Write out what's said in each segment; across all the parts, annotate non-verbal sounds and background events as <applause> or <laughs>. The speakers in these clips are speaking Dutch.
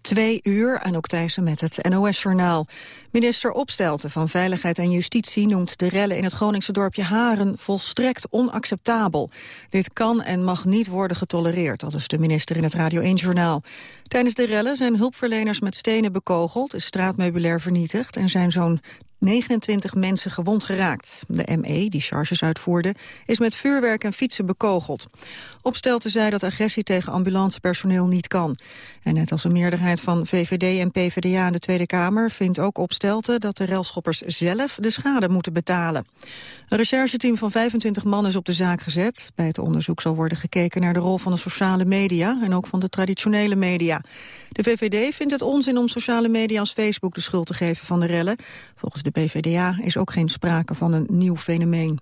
Twee uur, ook Thijssen met het NOS-journaal. Minister Opstelten van Veiligheid en Justitie noemt de rellen in het Groningse dorpje Haren volstrekt onacceptabel. Dit kan en mag niet worden getolereerd, dat is de minister in het Radio 1-journaal. Tijdens de rellen zijn hulpverleners met stenen bekogeld, is straatmeubilair vernietigd en zijn zo'n 29 mensen gewond geraakt. De ME, die charges uitvoerde, is met vuurwerk en fietsen bekogeld. Opstelten zei dat agressie tegen ambulancepersoneel niet kan. En net als een meerderheid van VVD en PvdA in de Tweede Kamer... vindt ook Opstelten dat de relschoppers zelf de schade moeten betalen. Een rechercheteam van 25 man is op de zaak gezet. Bij het onderzoek zal worden gekeken naar de rol van de sociale media... en ook van de traditionele media. De VVD vindt het onzin om sociale media als Facebook de schuld te geven van de rellen. Volgens de PvdA is ook geen sprake van een nieuw fenomeen.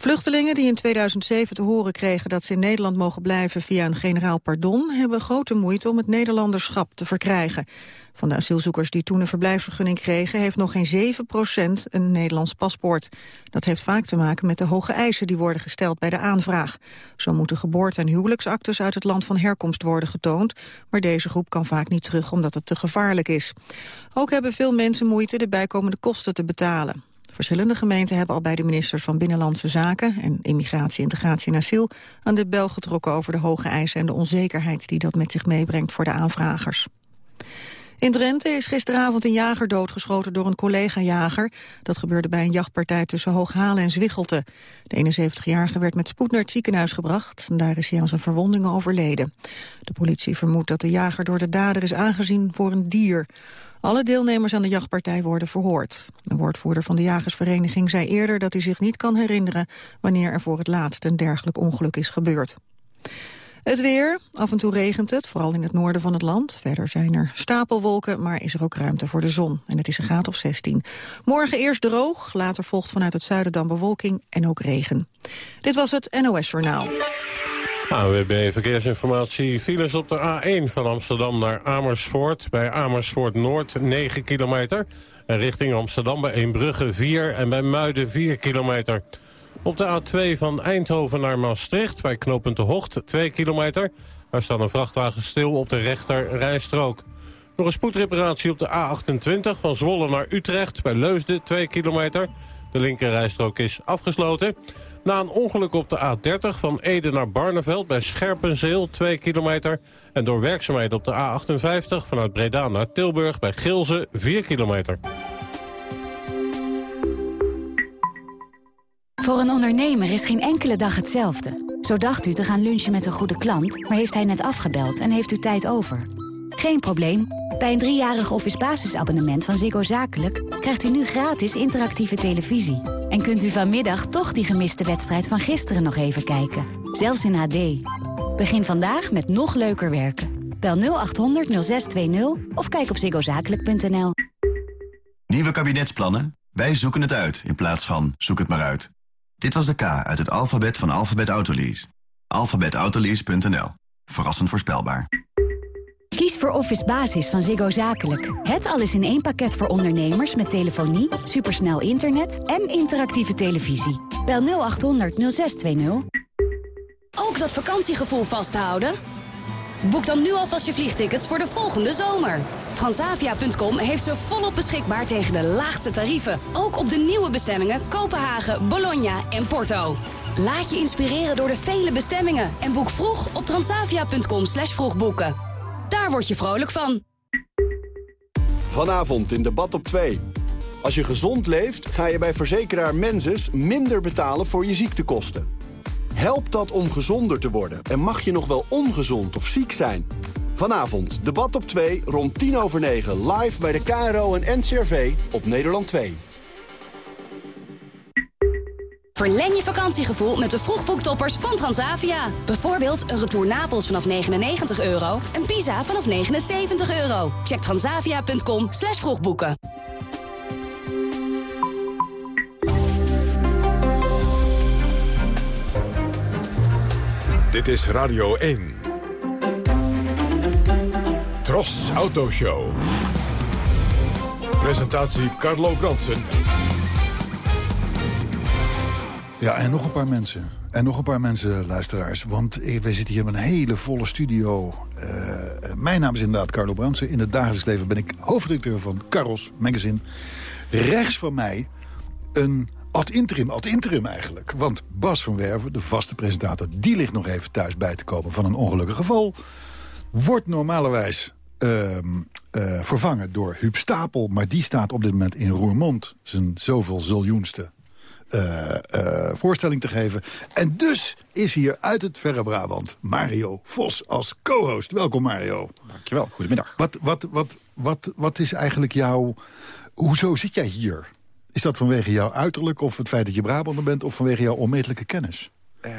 Vluchtelingen die in 2007 te horen kregen dat ze in Nederland mogen blijven via een generaal pardon, hebben grote moeite om het Nederlanderschap te verkrijgen. Van de asielzoekers die toen een verblijfsvergunning kregen... heeft nog geen 7% een Nederlands paspoort. Dat heeft vaak te maken met de hoge eisen die worden gesteld bij de aanvraag. Zo moeten geboorte- en huwelijksactes uit het land van herkomst worden getoond... maar deze groep kan vaak niet terug omdat het te gevaarlijk is. Ook hebben veel mensen moeite de bijkomende kosten te betalen. Verschillende gemeenten hebben al bij de ministers van Binnenlandse Zaken... en Immigratie, Integratie en Asiel aan de bel getrokken over de hoge eisen... en de onzekerheid die dat met zich meebrengt voor de aanvragers. In Drenthe is gisteravond een jager doodgeschoten door een collega-jager. Dat gebeurde bij een jachtpartij tussen Hooghalen en Zwichtelte. De 71-jarige werd met spoed naar het ziekenhuis gebracht. En daar is hij aan zijn verwondingen overleden. De politie vermoedt dat de jager door de dader is aangezien voor een dier. Alle deelnemers aan de jachtpartij worden verhoord. Een woordvoerder van de jagersvereniging zei eerder dat hij zich niet kan herinneren... wanneer er voor het laatst een dergelijk ongeluk is gebeurd. Het weer, af en toe regent het, vooral in het noorden van het land. Verder zijn er stapelwolken, maar is er ook ruimte voor de zon. En het is een graad of 16. Morgen eerst droog, later volgt vanuit het zuiden dan bewolking en ook regen. Dit was het NOS Journaal. AWB Verkeersinformatie. Files op de A1 van Amsterdam naar Amersfoort. Bij Amersfoort Noord 9 kilometer. En richting Amsterdam bij Eembrugge 4 en bij Muiden 4 kilometer. Op de A2 van Eindhoven naar Maastricht bij knooppunt de Hocht 2 kilometer. Daar staat een vrachtwagen stil op de rechter rijstrook. Nog een spoedreparatie op de A28 van Zwolle naar Utrecht bij Leusden 2 kilometer. De linkerrijstrook is afgesloten. Na een ongeluk op de A30 van Ede naar Barneveld bij Scherpenzeel 2 kilometer. En door werkzaamheden op de A58 vanuit Breda naar Tilburg bij Gilze 4 kilometer. Voor een ondernemer is geen enkele dag hetzelfde. Zo dacht u te gaan lunchen met een goede klant, maar heeft hij net afgebeld en heeft u tijd over. Geen probleem. Bij een driejarig office basisabonnement van Ziggo Zakelijk... krijgt u nu gratis interactieve televisie. En kunt u vanmiddag toch die gemiste wedstrijd van gisteren nog even kijken. Zelfs in HD. Begin vandaag met nog leuker werken. Bel 0800 0620 of kijk op ziggozakelijk.nl. Nieuwe kabinetsplannen? Wij zoeken het uit in plaats van zoek het maar uit. Dit was de K uit het alfabet van Alphabet Autolease. Alphabetautolease.nl. Verrassend voorspelbaar. Kies voor Office Basis van Ziggo Zakelijk. Het alles in één pakket voor ondernemers met telefonie, supersnel internet en interactieve televisie. Bel 0800 0620. Ook dat vakantiegevoel vasthouden? Boek dan nu alvast je vliegtickets voor de volgende zomer. Transavia.com heeft ze volop beschikbaar tegen de laagste tarieven. Ook op de nieuwe bestemmingen Kopenhagen, Bologna en Porto. Laat je inspireren door de vele bestemmingen en boek vroeg op transavia.com slash vroegboeken. Daar word je vrolijk van. Vanavond in debat op 2. Als je gezond leeft, ga je bij verzekeraar Menses minder betalen voor je ziektekosten. Helpt dat om gezonder te worden? En mag je nog wel ongezond of ziek zijn? Vanavond, debat op 2, rond 10 over 9, live bij de KRO en NCRV op Nederland 2. Verleng je vakantiegevoel met de vroegboektoppers van Transavia. Bijvoorbeeld een retour Napels vanaf 99 euro en Pisa vanaf 79 euro. Check transavia.com slash vroegboeken. Dit is Radio 1. Tros Autoshow. Presentatie Carlo Bronsen. Ja, en nog een paar mensen. En nog een paar mensen, luisteraars. Want we zitten hier met een hele volle studio. Uh, mijn naam is inderdaad Carlo Brandsen. In het dagelijks leven ben ik hoofdredacteur van Caros Magazine. Rechts van mij een ad interim, ad interim eigenlijk. Want Bas van Werven, de vaste presentator... die ligt nog even thuis bij te komen van een ongelukkig geval. Wordt normalerwijs eh, vervangen door Huub Stapel... maar die staat op dit moment in Roermond... zijn zoveel ziljoenste eh, eh, voorstelling te geven. En dus is hier uit het verre Brabant Mario Vos als co-host. Welkom Mario. Dankjewel, goedemiddag. Wat, wat, wat, wat, wat is eigenlijk jouw... Hoezo zit jij hier? Is dat vanwege jouw uiterlijk of het feit dat je Brabander bent... of vanwege jouw onmetelijke kennis? Uh,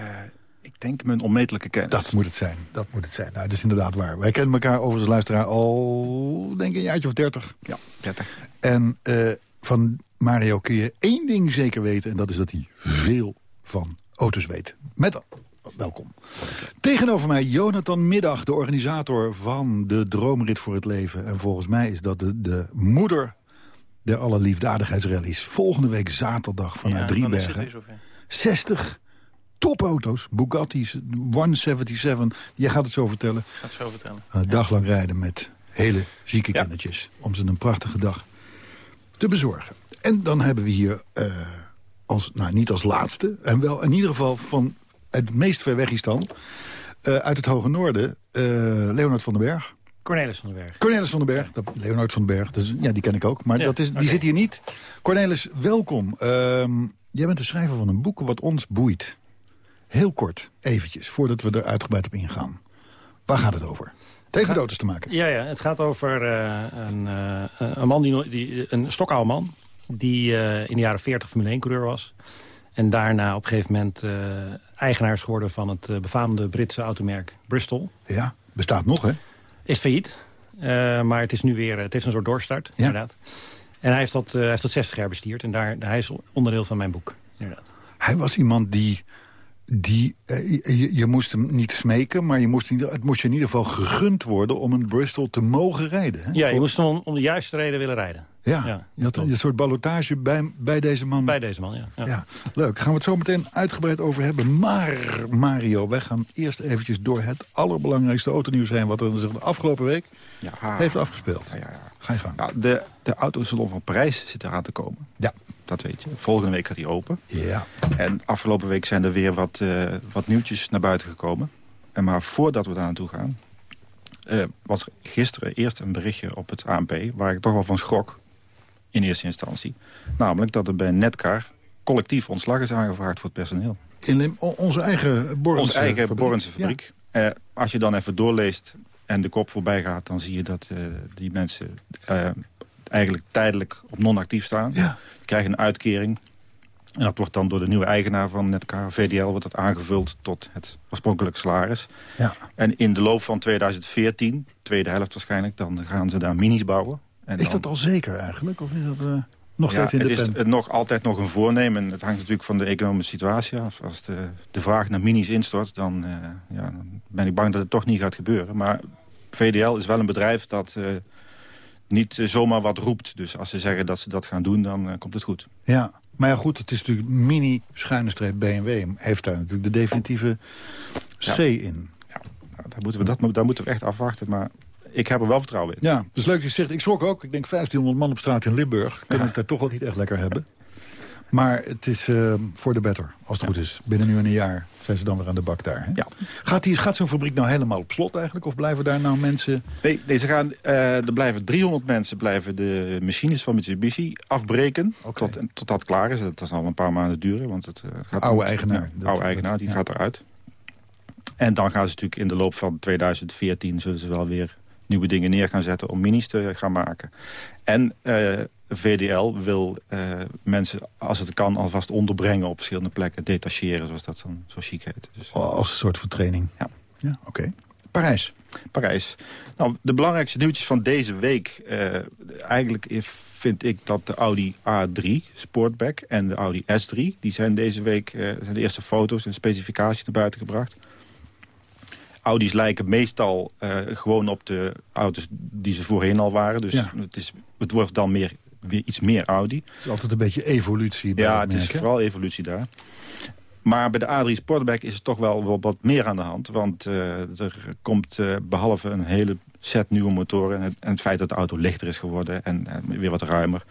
ik denk mijn onmetelijke kennis. Dat moet het zijn, dat moet het zijn. Nou, dat is inderdaad waar. Wij kennen elkaar overigens luisteraar al, denk ik, een jaartje of dertig. Ja, dertig. En uh, van Mario kun je één ding zeker weten... en dat is dat hij veel van auto's weet. Met welkom. Tegenover mij Jonathan Middag, de organisator van de Droomrit voor het Leven. En volgens mij is dat de, de moeder der alle liefdadigheidsrallies. Volgende week zaterdag vanuit ja, Driebergen. 60 topauto's, Bugatti's, 177. Jij gaat het zo vertellen. Gaat het zo vertellen. Een dag lang rijden met hele zieke kindertjes. Om ze een prachtige dag te bezorgen. En dan hebben we hier, uh, als, nou niet als laatste... en wel in ieder geval van het meest ver weg uh, uit het Hoge Noorden, uh, Leonard van den Berg. Cornelis van den Berg. Cornelis van den Berg, dat, Leonard van den Berg, dus, ja, die ken ik ook. Maar dat is, die zit hier niet. Cornelis, welkom. Ehm, jij bent de schrijver van een boek wat ons boeit. Heel kort, eventjes, voordat we er uitgebreid op ingaan. Waar gaat het over? Het heeft met auto's te maken. Ja, ja het gaat over een, een man, die, die, een stokoude man die uh, in de jaren 40 Formule 1-coureur was. En daarna op een gegeven moment uh, eigenaar is geworden van het uh, befaamde Britse automerk Bristol. Ja, bestaat nog hè? Is failliet, maar het is nu weer, het heeft een soort doorstart, ja. inderdaad. En hij heeft, dat, hij heeft dat 60 jaar bestierd en daar, hij is onderdeel van mijn boek, inderdaad. Hij was iemand die die, je, je, moest hem niet smeken, maar je moest, het moest je in ieder geval gegund worden... om een Bristol te mogen rijden. Hè? Ja, je moest hem om, om de juiste reden willen rijden. Ja, ja je had een, soort ballotage bij, bij deze man. Bij deze man, ja. ja. ja. Leuk, gaan we het zo meteen uitgebreid over hebben. Maar, Mario, wij gaan eerst eventjes door het allerbelangrijkste autonieuws heen... wat er de afgelopen week ja. heeft afgespeeld. Ja, ja, Ga je gang. Ja, de, de autosalon van Parijs zit eraan te komen. Ja. Dat weet je. Volgende week gaat hij open. Ja. En afgelopen week zijn er weer wat, uh, wat nieuwtjes naar buiten gekomen. En maar voordat we daar naartoe gaan... Uh, was gisteren eerst een berichtje op het ANP... waar ik toch wel van schrok in eerste instantie. Namelijk dat er bij Netcar collectief ontslag is aangevraagd voor het personeel. In onze eigen Borrense Onze eigen Borrense fabriek. Uh, als je dan even doorleest en de kop voorbij gaat... dan zie je dat uh, die mensen uh, eigenlijk tijdelijk op non-actief staan. Ja. Krijgen een uitkering. En dat wordt dan door de nieuwe eigenaar van Netcar, VDL... wordt dat aangevuld tot het oorspronkelijke salaris. Ja. En in de loop van 2014, tweede helft waarschijnlijk... dan gaan ze daar minis bouwen. En is dat al zeker eigenlijk? Of is dat uh, nog steeds ja, in de Het is nog altijd nog een voornemen. Het hangt natuurlijk van de economische situatie af. Als de, de vraag naar minis instort, dan, uh, ja, dan ben ik bang dat het toch niet gaat gebeuren. Maar VDL is wel een bedrijf dat uh, niet zomaar wat roept. Dus als ze zeggen dat ze dat gaan doen, dan komt het goed. Ja, maar ja goed, het is natuurlijk mini schuine streep BMW. Heeft daar natuurlijk de definitieve C in. Ja, nou, daar, moeten we, dat, daar moeten we echt afwachten. Maar ik heb er wel vertrouwen in. Ja, is leuk dat je zegt. Ik schrok ook. Ik denk 1500 man op straat in Limburg. Kunnen het daar toch wel niet echt lekker hebben. Maar het is voor de better, als het goed is. Binnen nu en een jaar zijn ze dan weer aan de bak daar. Hè? Ja. Gaat, die, gaat zo'n fabriek nou helemaal op slot eigenlijk? Of blijven daar nou mensen... Nee, nee ze gaan, uh, er blijven 300 mensen blijven de machines van Mitsubishi afbreken. Okay. Tot, tot dat klaar is. Dat zal een paar maanden duren. Want het, uh, gaat oude eigenaar. Ja, oude eigenaar, die gaat eruit. En dan gaan ze natuurlijk in de loop van 2014... zullen ze wel weer nieuwe dingen neer gaan zetten om minis te gaan maken. En uh, VDL wil uh, mensen, als het kan, alvast onderbrengen op verschillende plekken. Detacheren, zoals dat dan zo chic heet. Dus, oh, als een soort van training. Ja. ja Oké. Okay. Parijs. Parijs. Nou, de belangrijkste nieuwtjes van deze week... Eigenlijk vind ik dat de Audi A3 Sportback en de Audi S3... die zijn deze week uh, zijn de eerste foto's en specificaties naar buiten gebracht. Audi's lijken meestal uh, gewoon op de auto's die ze voorheen al waren. Dus ja. het, is, het wordt dan meer, weer iets meer Audi. Het is altijd een beetje evolutie. Bij ja, het, is vooral evolutie daar. Maar bij de A3 Sportback is het toch wel wat meer aan de hand. Want uh, er komt uh, behalve een hele set nieuwe motoren... en het, en het feit dat de auto lichter is geworden en, weer wat ruimer...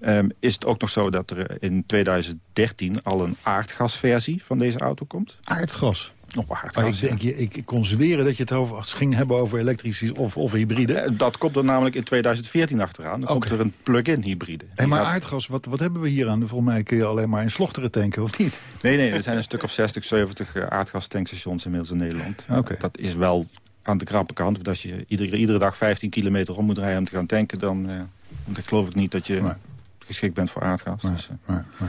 Um, is het ook nog zo dat er in 2013 al een aardgasversie van deze auto komt. Aardgas? Op aardgas, oh, ik, denk, ik kon zweren dat je het over, ging hebben over elektrisch of, of hybride. Eh, dat komt er namelijk in 2014 achteraan. Dan komt er een plug-in hybride. Hey, maar aardgas, wat, wat hebben we hier aan? Volgens mij kun je alleen maar in slochteren tanken, of niet? Nee, nee, er zijn een stuk of 60, 70 uh, aardgastankstations inmiddels in Nederland. Okay. Dat is wel aan de krappe kant. Want als je iedere, iedere dag 15 kilometer om moet rijden om te gaan tanken... dan, uh, dan geloof ik niet dat je... geschikt bent voor aardgas. Maar, dus, maar, maar,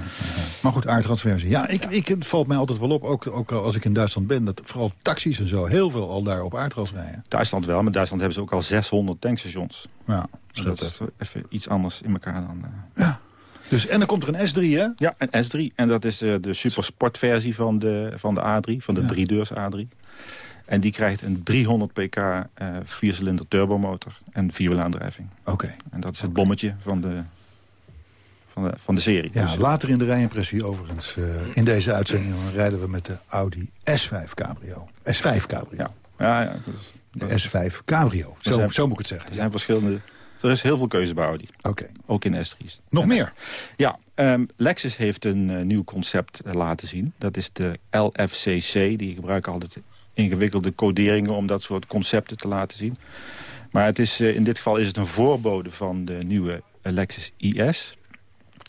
maar, goed, aardgasversie. Ja, ik, ik, het valt mij altijd wel op, ook, ook als ik in Duitsland ben... dat vooral taxis en zo heel veel al daar op aardgas rijden. Duitsland wel, maar Duitsland hebben ze ook al 600 tankstations. Ja, dus dat is even iets anders in elkaar dan... Uh... Ja. Dus, en dan komt er een S3, hè? Ja, een S3. En dat is uh, de supersportversie van de, van de A3, van de ja. driedeurs A3. En die krijgt een 300 pk uh, viercilinder turbomotor en vierwielaandrijving. Oké. Okay. En dat is het bommetje van de, van de, van de serie. Ja, dus, later in de rijimpressie overigens. Uh, in deze uitzending dan rijden we met de Audi S5 Cabrio. S5 Cabrio. Ja, ja, ja de S5 Cabrio. Zo, zijn, zo moet ik het zeggen. Er zijn verschillende... Er is heel veel keuze bij Audi. Oké. Ook in S3's. Nog meer? Ja, um, Lexus heeft een uh, nieuw concept uh, laten zien. Dat is de LFCC. Die gebruiken altijd ingewikkelde coderingen om dat soort concepten te laten zien. Maar het is, in dit geval is het een voorbode van de nieuwe Lexus IS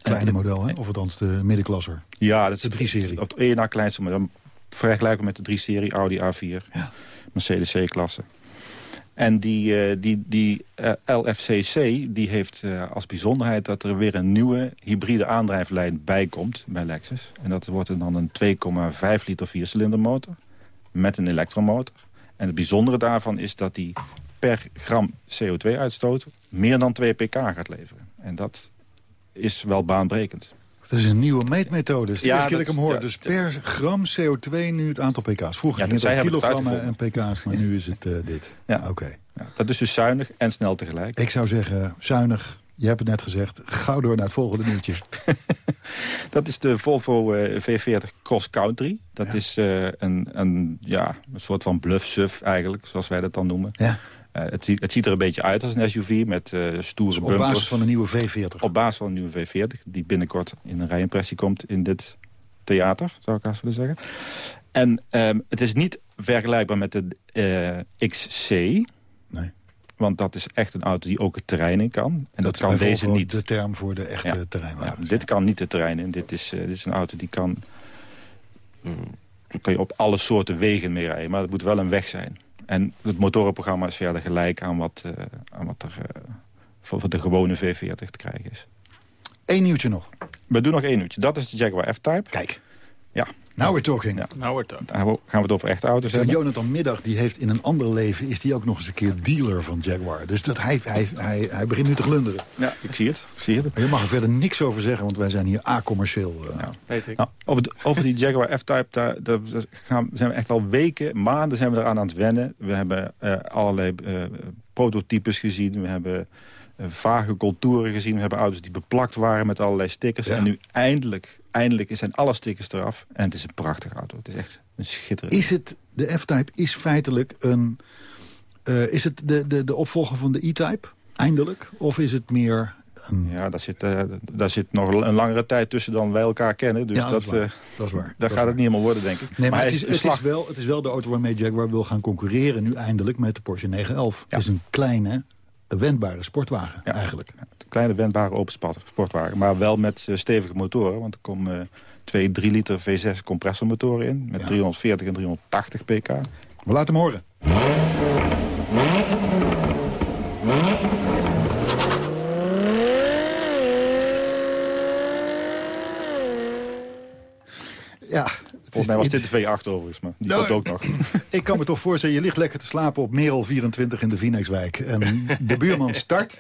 kleine model, hè? of althans de middenklasser. Ja, dat is de 3-serie. Het één na kleinste model. Vergelijken met de 3-serie Audi A4, ja. Mercedes C-klasse. En die, uh, die, die uh, LFCC die heeft uh, als bijzonderheid dat er weer een nieuwe hybride aandrijflijn bij komt bij Lexus. En dat wordt dan een 2,5 liter viercilinder motor met een elektromotor. En het bijzondere daarvan is dat die per gram CO2-uitstoot meer dan 2 pk gaat leveren. En dat is wel baanbrekend. Dat is een nieuwe meetmethode. Dus ja, keer ik hem hoor. dus per gram CO2 nu het aantal pk's. Vroeger ja, ging het kilogrammen en pk's, maar nu is het uh, dit. Ja. Oké. Ja, dat is dus zuinig en snel tegelijk. Ik zou zeggen, zuinig. Je hebt het net gezegd. Gauw door naar het volgende nieuwtje. <laughs> dat is de Volvo uh, V40 Cross Country. Dat ja. is uh, een, een, ja, een soort van bluff-suf eigenlijk, zoals wij dat dan noemen. Ja. Uh, het, het, ziet er een beetje uit als een SUV met uh, stoere dus op bumpers. Op basis van een nieuwe V40? Op basis van een nieuwe V40, die binnenkort in een rijimpressie komt in dit theater, zou ik haast willen zeggen. En um, het is niet vergelijkbaar met de uh, XC. Nee. Want dat is echt een auto die ook het terrein in kan. En dat, dat kan deze niet. de term voor de echte ja. Ja, dit kan niet het terrein in. Dit is, dit is een auto die kan... Daar kan je op alle soorten wegen mee rijden. Maar het moet wel een weg zijn. En het motorenprogramma is verder gelijk aan wat, uh, aan wat er uh, voor, voor, de gewone V40 te krijgen is. Eén nieuwtje nog. We doen nog één nieuwtje. Dat is de Jaguar F-Type. Kijk. Ja. Now we're talking. Ja. Now we're talking. Daar gaan we het over echte auto's hebben. Jonathan Middag die heeft in een ander leven... is die ook nog eens een keer dealer van Jaguar. Dus dat hij, hij, hij, hij begint nu te glunderen. Ja, ik zie het. Ik zie het. Maar je mag er verder niks over zeggen... want wij zijn hier a-commercieel. Uh. Ja, weet ik. Nou, over, de, over, die Jaguar F-Type... daar, daar, gaan, zijn we echt al weken, maanden zijn we eraan aan het wennen. We hebben uh, allerlei uh, prototypes gezien. We hebben vage contouren gezien. We hebben auto's die beplakt waren met allerlei stickers. Ja. En nu eindelijk eindelijk zijn alle stickers eraf. En het is een prachtige auto. Het is echt een schitterend. Is het, de F-Type is feitelijk een... Uh, is het de, de, de opvolger van de E-Type? Eindelijk? Of is het meer... Een... Ja, daar zit, uh, daar zit nog een langere tijd tussen dan wij elkaar kennen. Dus ja, dat, dat, is waar. dat is waar. Daar dat gaat waar. het niet helemaal worden, denk ik. Nee, maar, maar het, is, het, slag... is wel, het is wel de auto waarmee Jaguar wil gaan concurreren... nu eindelijk met de Porsche 911. Ja. Het is een kleine, wendbare sportwagen ja. eigenlijk. Kleine, wendbare open sportwagen. Maar wel met uh, stevige motoren. Want er komen... Uh, twee 3 liter V6 compressormotoren in. Met ja. 340 en 380 pk. We laten hem horen. Ja, Volgens mij was dit de V8 overigens, maar die nou, komt ook nog. <laughs> Ik kan me toch voorstellen, je ligt lekker te slapen op Merel 24 in de Vinex-wijk. En de buurman start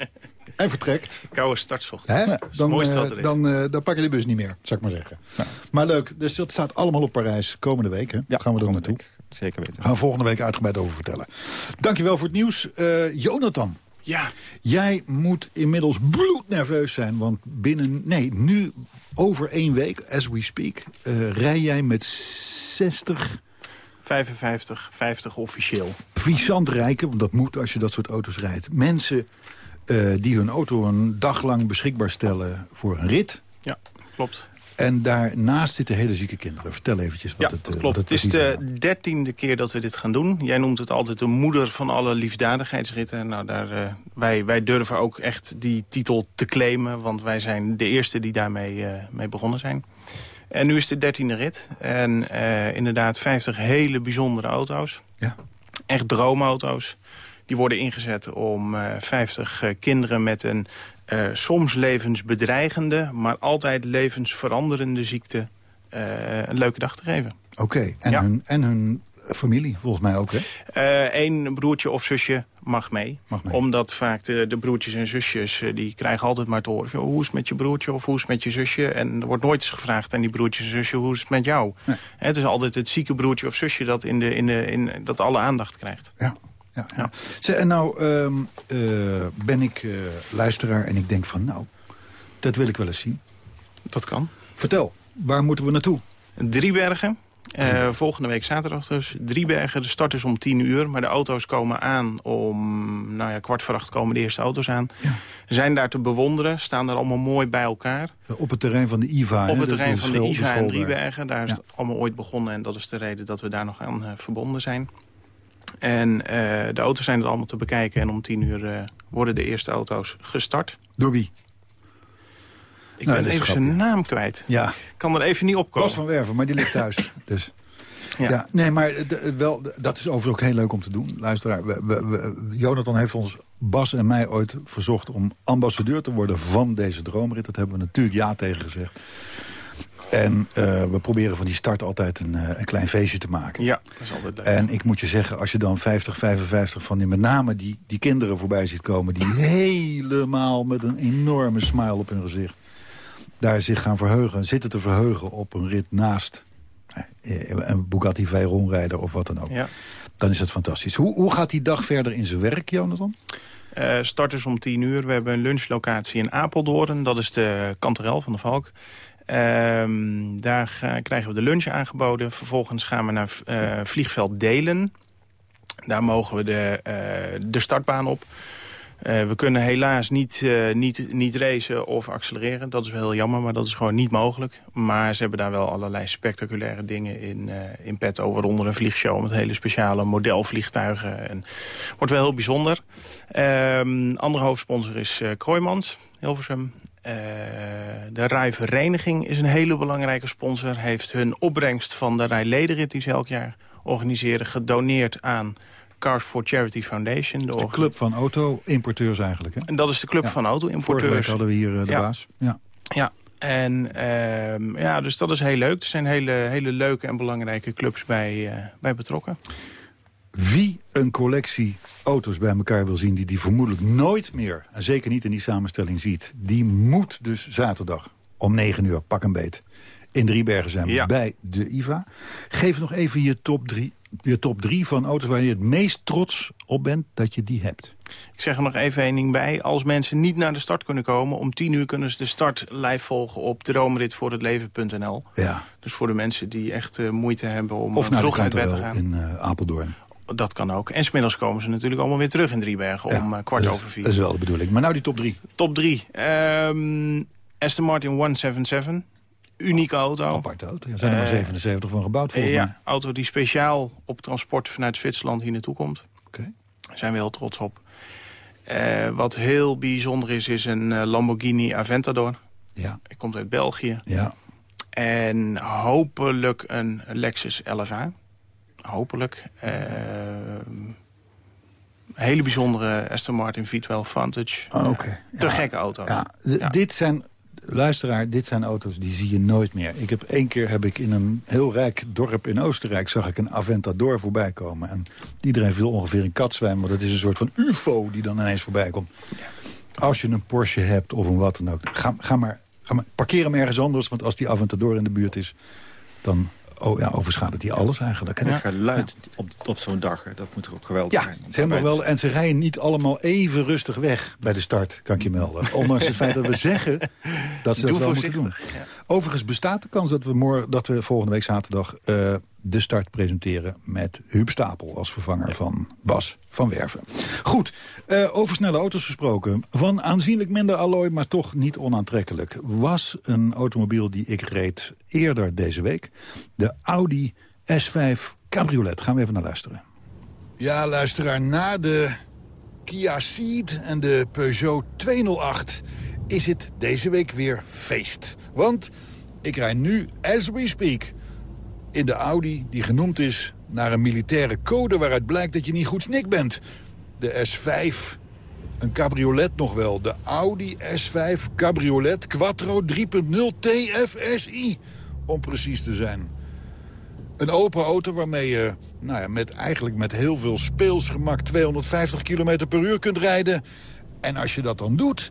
en vertrekt. Koude startschot. Ja, dan, uh, dan, uh, dan pak je de bus niet meer, zou ik maar zeggen. Ja. Maar leuk, dus dat staat allemaal op Parijs komende week. Hè? Ja, gaan we er naartoe. Week. Zeker weten. Gaan we volgende week uitgebreid over vertellen. Dankjewel voor het nieuws. Uh, Jonathan. Ja. Jij moet inmiddels bloednerveus zijn, want binnen... Nee, nu over één week, as we speak, rij jij met 60 55, 50 officieel. Visant rijken, want dat moet als je dat soort auto's rijdt. Mensen eh, die hun auto een dag lang beschikbaar stellen voor een rit. Ja, klopt. En daarnaast zitten hele zieke kinderen. Vertel eventjes wat ja, het eh, klopt. wat Het is precies de dertiende keer dat we dit gaan doen. Jij noemt het altijd de moeder van alle liefdadigheidsritten. Nou, daar, eh, wij, wij durven ook echt die titel te claimen. Want wij zijn de eerste die daarmee mee begonnen zijn. En nu is het de dertiende rit. En inderdaad 50 hele bijzondere auto's. Ja. Echt droomauto's. Die worden ingezet om eh 50 eh, kinderen met een eh, soms levensbedreigende... maar altijd levensveranderende ziekte eh, een leuke dag te geven. Oké, en, Ja. hun, en hun familie volgens mij ook, hè? Eén broertje of zusje mag mee. Mag mee. Omdat vaak de, de broertjes en zusjes... eh, die krijgen altijd maar te horen... hoe is het met je broertje of hoe is het met je zusje? En er wordt nooit eens gevraagd aan die broertjes en zusje... hoe is het met jou? Nee. Het is altijd het zieke broertje of zusje... dat, in de, in de, in, dat alle aandacht krijgt. Ja. Ja, ja. En nou ehm, eh, ben ik eh, luisteraar en ik denk van, nou, dat wil ik wel eens zien. Dat kan. Vertel, waar moeten we naartoe? Driebergen. Eh, volgende week zaterdag dus. Driebergen, de start is om 10 uur. Maar de auto's komen aan om nou ja, kwart voor acht komen de eerste auto's aan. Zijn daar te bewonderen. Staan daar allemaal mooi bij elkaar. Op het terrein van de IVA. Op het terrein van de school- IVA en daar. Driebergen. Daar is Ja. het allemaal ooit begonnen. En dat is de reden dat we daar nog aan verbonden zijn. En eh, de auto's zijn er allemaal te bekijken. En om 10 uur eh, worden de eerste auto's gestart. Door wie? Ik Nou, ben even zijn naam kwijt. Ja, Ik kan er even niet opkomen. Bas van Werven, maar die ligt thuis. <laughs> dus. Ja. Ja. nee, maar d- wel, dat is overigens ook heel leuk om te doen. Luisteraar, we, we, we- Jonathan heeft ons, Bas en mij ooit verzocht... om ambassadeur te worden van deze droomrit. Dat hebben we natuurlijk ja tegen gezegd. En eh, we proberen van die start altijd een, eh, een klein feestje te maken. Ja, dat is altijd leuk. En ik moet je zeggen, als je dan 50, 55 van die, met name die, die kinderen voorbij ziet komen... die helemaal met een enorme smile op hun gezicht... daar zich gaan verheugen, zitten te verheugen op een rit naast... eh, een Bugatti Veyron-rijder of wat dan ook. Ja. Dan is het fantastisch. Hoe, hoe gaat die dag verder in zijn werk, Jonathan? Eh start is om 10 uur. We hebben een lunchlocatie in Apeldoorn. Dat is de kanterel van de Valk. Ehm, daar krijgen we de lunch aangeboden. Vervolgens gaan we naar eh, vliegveld Delen. Daar mogen we de, eh, de startbaan op. Eh, we kunnen helaas niet, niet, niet racen of accelereren. Dat is wel heel jammer, maar dat is gewoon niet mogelijk. Maar ze hebben daar wel allerlei spectaculaire dingen in, in petto. Waaronder een vliegshow met hele speciale modelvliegtuigen. En wordt wel heel bijzonder. Ehm andere hoofdsponsor is Kroijmans, Hilversum. Eh, de Rijvereniging is een hele belangrijke sponsor. Heeft hun opbrengst van de Rijlederit die ze elk jaar organiseren... gedoneerd aan Cars for Charity Foundation. De club van auto-importeurs eigenlijk, hè? En dat is de club Ja. van Vorige week auto-importeurs. hadden we hier eh, de Ja. baas. Ja. Ja, en ehm, ja, dus dat is heel leuk. Er zijn hele, hele leuke en belangrijke clubs bij, eh, bij betrokken. Wie een collectie auto's bij elkaar wil zien... die die vermoedelijk nooit meer, en zeker niet in die samenstelling ziet... die moet dus zaterdag om 9 uur, pak een beet... in Driebergen zijn Ja. bij de IVA. Geef nog even je top drie, je top drie van auto's... waar je het meest trots op bent dat je die hebt. Ik zeg er nog even één ding bij. Als mensen niet naar de start kunnen komen... om 10 uur kunnen ze de start live volgen op droomritvoorhetleven.nl. Ja. Dus voor de mensen die echt eh, moeite hebben om Of naar de uit bed te gaan. in eh, Apeldoorn. Dat kan ook. En smiddags komen ze natuurlijk allemaal weer terug in Driebergen om eh, kwart over vier. Dat is wel de bedoeling. Maar nou die top drie. Top 3. Aston Martin 177. Unieke auto. Aparte auto. Er zijn er maar Eh, 77 van gebouwd volgens mij. ja, auto die speciaal op transport vanuit Zwitserland hier naartoe komt. Oké. Daar zijn we heel trots op. Eh, wat heel bijzonder is, is een eh, Lamborghini Aventador. Ja. Hij komt uit België. Ja. En hopelijk een Lexus LFA. Hopelijk. Eh, hele bijzondere Aston Martin V12 Vantage. Ah, Oké. Te Ja. gekke auto's. Ja, Dit zijn, luisteraar, dit zijn auto's die zie je nooit meer. Ik heb één keer heb ik in een heel rijk dorp in Oostenrijk... zag ik een Aventador voorbij komen. En iedereen viel ongeveer in katzwijn, maar dat is een soort van ufo die dan ineens voorbij komt. Als je een Porsche hebt of een wat dan ook, ga, ga, maar, ga maar parkeer hem ergens anders. Want als die Aventador in de buurt is, dan oh, ja, overschaduwt hij alles eigenlijk. En het geluid op, op zo'n dag, hè, dat moet er ook geweldig Ja, zijn. ze hebben wel, en ze rijden niet allemaal even rustig weg bij de start, kan ik je melden. <laughs> Ondanks het feit dat we zeggen dat ze dat Doe wel moeten doen. Overigens bestaat de kans dat we, morgen, dat we volgende week zaterdag... Uh, de start presenteren met Huub Stapel als vervanger van Bas van Werven. Goed, uh, over snelle auto's gesproken. Van aanzienlijk minder allooi, maar toch niet onaantrekkelijk... was een automobiel die ik reed eerder deze week. De Audi S5 Cabriolet. Gaan we even naar luisteren. Ja, luisteraar, na de Kia Ceed en de Peugeot 208 is het deze week weer feest. Want ik rijd nu, as we speak, in de Audi die genoemd is naar een militaire code... waaruit blijkt dat je niet goed snik bent. De S5, een cabriolet nog wel. De Audi S5 Cabriolet Quattro 3.0 TFSI, om precies te zijn. Een open auto waarmee je nou ja, met, eigenlijk met heel veel speelsgemak 250 km per uur kunt rijden. En als je dat dan doet,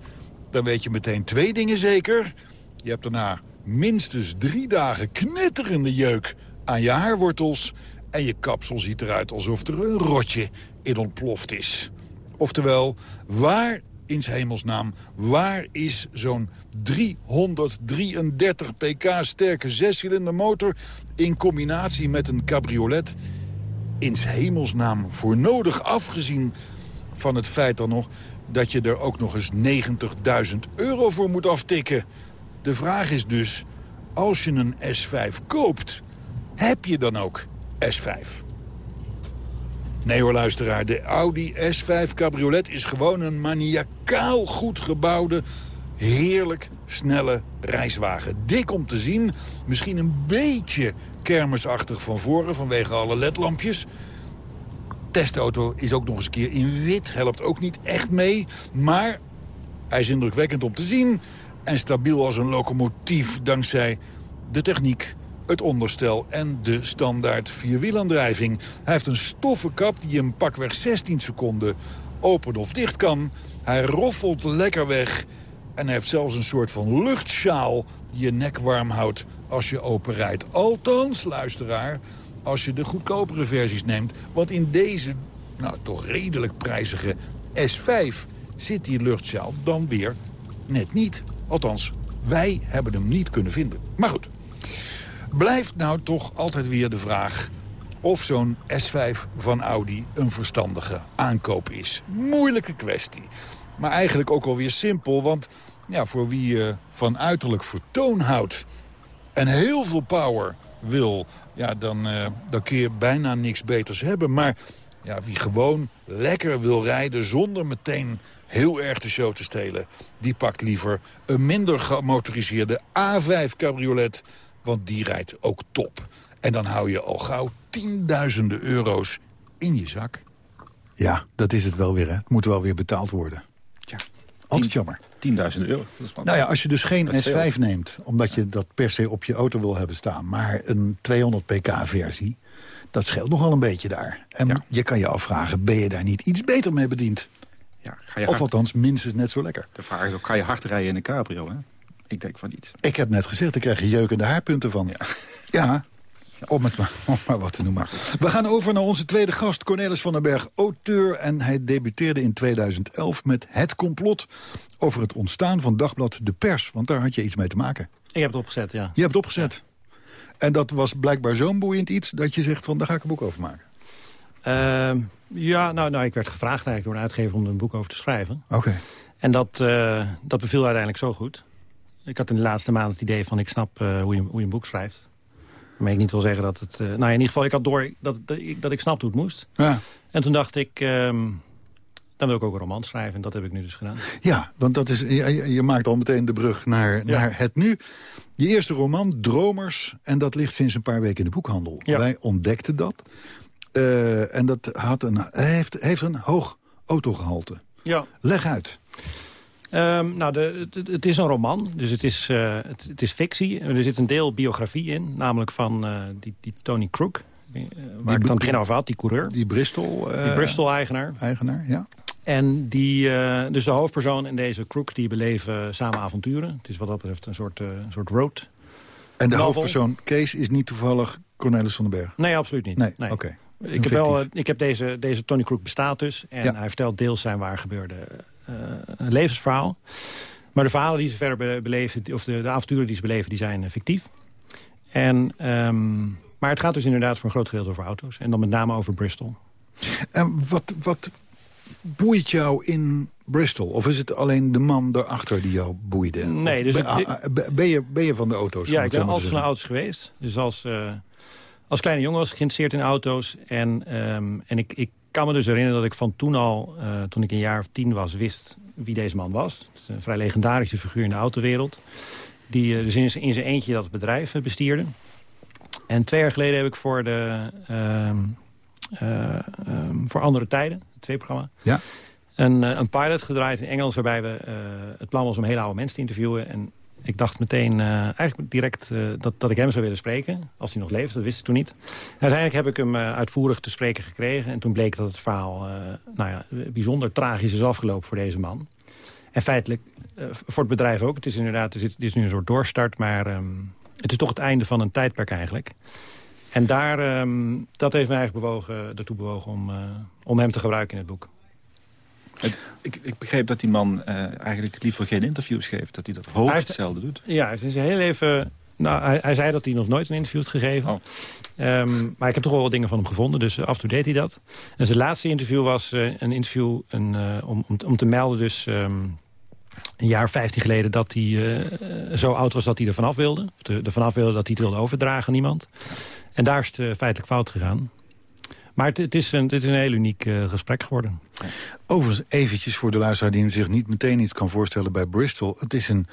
dan weet je meteen twee dingen zeker. Je hebt daarna minstens drie dagen knetterende jeuk aan je haarwortels... en je kapsel ziet eruit alsof er een rotje in ontploft is. Oftewel, waar in hemelsnaam, waar is zo'n 333 pk sterke zescilinder motor... in combinatie met een cabriolet in hemelsnaam voor nodig... afgezien van het feit dan nog dat je er ook nog eens 90.000 euro voor moet aftikken. De vraag is dus, als je een S5 koopt, heb je dan ook S5? Nee hoor, luisteraar. De Audi S5 Cabriolet is gewoon een maniacaal goed gebouwde... heerlijk snelle reiswagen. Dik om te zien. Misschien een beetje kermisachtig van voren vanwege alle ledlampjes. Testauto is ook nog eens een keer in wit. Helpt ook niet echt mee. Maar hij is indrukwekkend om te zien. En stabiel als een locomotief dankzij de techniek het onderstel en de standaard vierwielaandrijving. Hij heeft een stoffen kap die een pakweg 16 seconden open of dicht kan. Hij roffelt lekker weg en hij heeft zelfs een soort van luchtsjaal die je nek warm houdt als je open rijdt. Althans, luisteraar, als je de goedkopere versies neemt. Want in deze, nou toch redelijk prijzige S5 zit die luchtsjaal dan weer net niet. Althans, wij hebben hem niet kunnen vinden. Maar goed, blijft nou toch altijd weer de vraag of zo'n S5 van Audi een verstandige aankoop is. Moeilijke kwestie. Maar eigenlijk ook alweer simpel, want ja, voor wie je van uiterlijk vertoon houdt... en heel veel power wil, ja, dan, uh, dan kun je bijna niks beters hebben. Maar ja, wie gewoon lekker wil rijden zonder meteen heel erg de show te stelen... die pakt liever een minder gemotoriseerde A5 cabriolet want die rijdt ook top. En dan hou je al gauw tienduizenden euro's in je zak. Ja, dat is het wel weer. Hè. Het moet wel weer betaald worden. Ja. Altijd jammer. 10.000 euro. nou ja, als je dus geen S5 neemt, omdat je dat per se op je auto wil hebben staan... maar een 200 pk-versie, dat scheelt nogal een beetje daar. En je kan je afvragen, ben je daar niet iets beter mee bediend? Ja, ga je of althans minstens net zo lekker. De vraag is ook, ga je hard rijden in een cabrio, hè? Ik denk van niet. Ik heb net gezegd, ik krijg je jeukende haarpunten van. Ja. ja. Om het maar, om maar wat te noemen. We gaan over naar onze tweede gast, Cornelis van den Berg, auteur. En hij debuteerde in 2011 met Het Complot over het ontstaan van dagblad De Pers. Want daar had je iets mee te maken. Ik heb het opgezet, ja. Je hebt het opgezet. En dat was blijkbaar zo'n boeiend iets dat je zegt van daar ga ik een boek over maken. Uh, ja, nou, nou, ik werd gevraagd eigenlijk door een uitgever om er een boek over te schrijven. Oké. En dat, uh, dat beviel uiteindelijk zo goed ik had in de laatste maand het idee van ik snap uh, hoe, je, hoe je een boek schrijft. Maar ik niet wil zeggen dat het... Uh, nou, in ieder geval, ik had door dat, dat, ik, dat ik snapte hoe het moest. Ja. En toen dacht ik, um, dan wil ik ook een roman schrijven. En dat heb ik nu dus gedaan. Ja, want dat is, je, je maakt al meteen de brug naar, ja. naar het nu. Je eerste roman, Dromers, en dat ligt sinds een paar weken in de boekhandel. Ja. Wij ontdekten dat. Uh, en dat had een, heeft, heeft een hoog autogehalte. Ja. Leg uit. Um, nou, de, het, het, is een roman, dus het is, uh, het, het, is fictie. Er zit een deel biografie in, namelijk van uh, die, die, Tony Crook. Die, uh, waar die, ik dan het begin over had, die coureur. Die Bristol... die Bristol-eigenaar. Eigenaar, ja. En die, dus de hoofdpersoon en deze Crook, die beleven samen avonturen. Het is wat dat betreft een soort, een soort road En de novel. hoofdpersoon, Kees, is niet toevallig Cornelis van den Berg? Nee, absoluut niet. Nee, nee. oké. Okay. Ik heb, wel, ik heb deze, deze Tony Crook bestaat dus. En ja. hij vertelt deels zijn waar gebeurde uh, levensverhaal. Maar de verhalen die ze verder beleven, of de, de avonturen die ze beleven, die zijn fictief. En, ehm, maar het gaat dus inderdaad voor een groot gedeelte over auto's. En dan met name over Bristol. En wat, wat boeit jou in Bristol? Of is het alleen de man daarachter die jou boeide? Nee, dus ben, ah, ah, ben, je, ben je van de auto's? Ja, ik ben altijd van de auto's geweest. Dus als, uh, als kleine jongen was ik geïnteresseerd in auto's. En, um, en ik, ik kan me dus herinneren dat ik van toen al, uh, toen ik een jaar of tien was, wist wie deze man was. Het is een vrij legendarische figuur in de autowereld. Die uh, dus in, in zijn eentje dat bedrijf bestierde. En twee jaar geleden heb ik voor de... Uh, um, voor andere tijden, het twee-programma... Ja. Een, een pilot gedraaid in Engels... waarbij we het plan was om hele oude mensen te interviewen. En ik dacht meteen uh, eigenlijk direct uh, dat, dat ik hem zou willen spreken. Als hij nog leeft, dat wist ik toen niet. uiteindelijk heb ik hem uh, uitvoerig te spreken gekregen. En toen bleek dat het verhaal nou ja, bijzonder tragisch is afgelopen voor deze man. En feitelijk voor het bedrijf ook. Het is inderdaad het is, is nu een soort doorstart. Maar um, het is toch het einde van een tijdperk eigenlijk. En daar, um, dat heeft me eigenlijk bewogen, ertoe bewogen om, om hem te gebruiken in het boek. Ik, ik, begreep dat die man uh, eigenlijk liever geen interviews geeft. Dat hij dat hoog hij hetzelfde doet. Ja, het is heel even... Nou, hij, hij, zei dat hij nog nooit een interview heeft gegeven. Oh. Um, maar ik heb toch wel wat dingen van hem gevonden, dus af en toe deed hij dat. En zijn laatste interview was uh, een interview een, uh, om, om, om, te melden... dus um, een jaar 15 geleden dat hij zo oud was dat hij er vanaf wilde. Of er vanaf wilde dat hij het wilde overdragen aan iemand. En daar is het feitelijk fout gegaan. Maar het, het, is, een, het is een heel uniek uh, gesprek geworden. Overigens eventjes voor de luisteraar die zich niet meteen iets kan voorstellen bij Bristol. Het is een,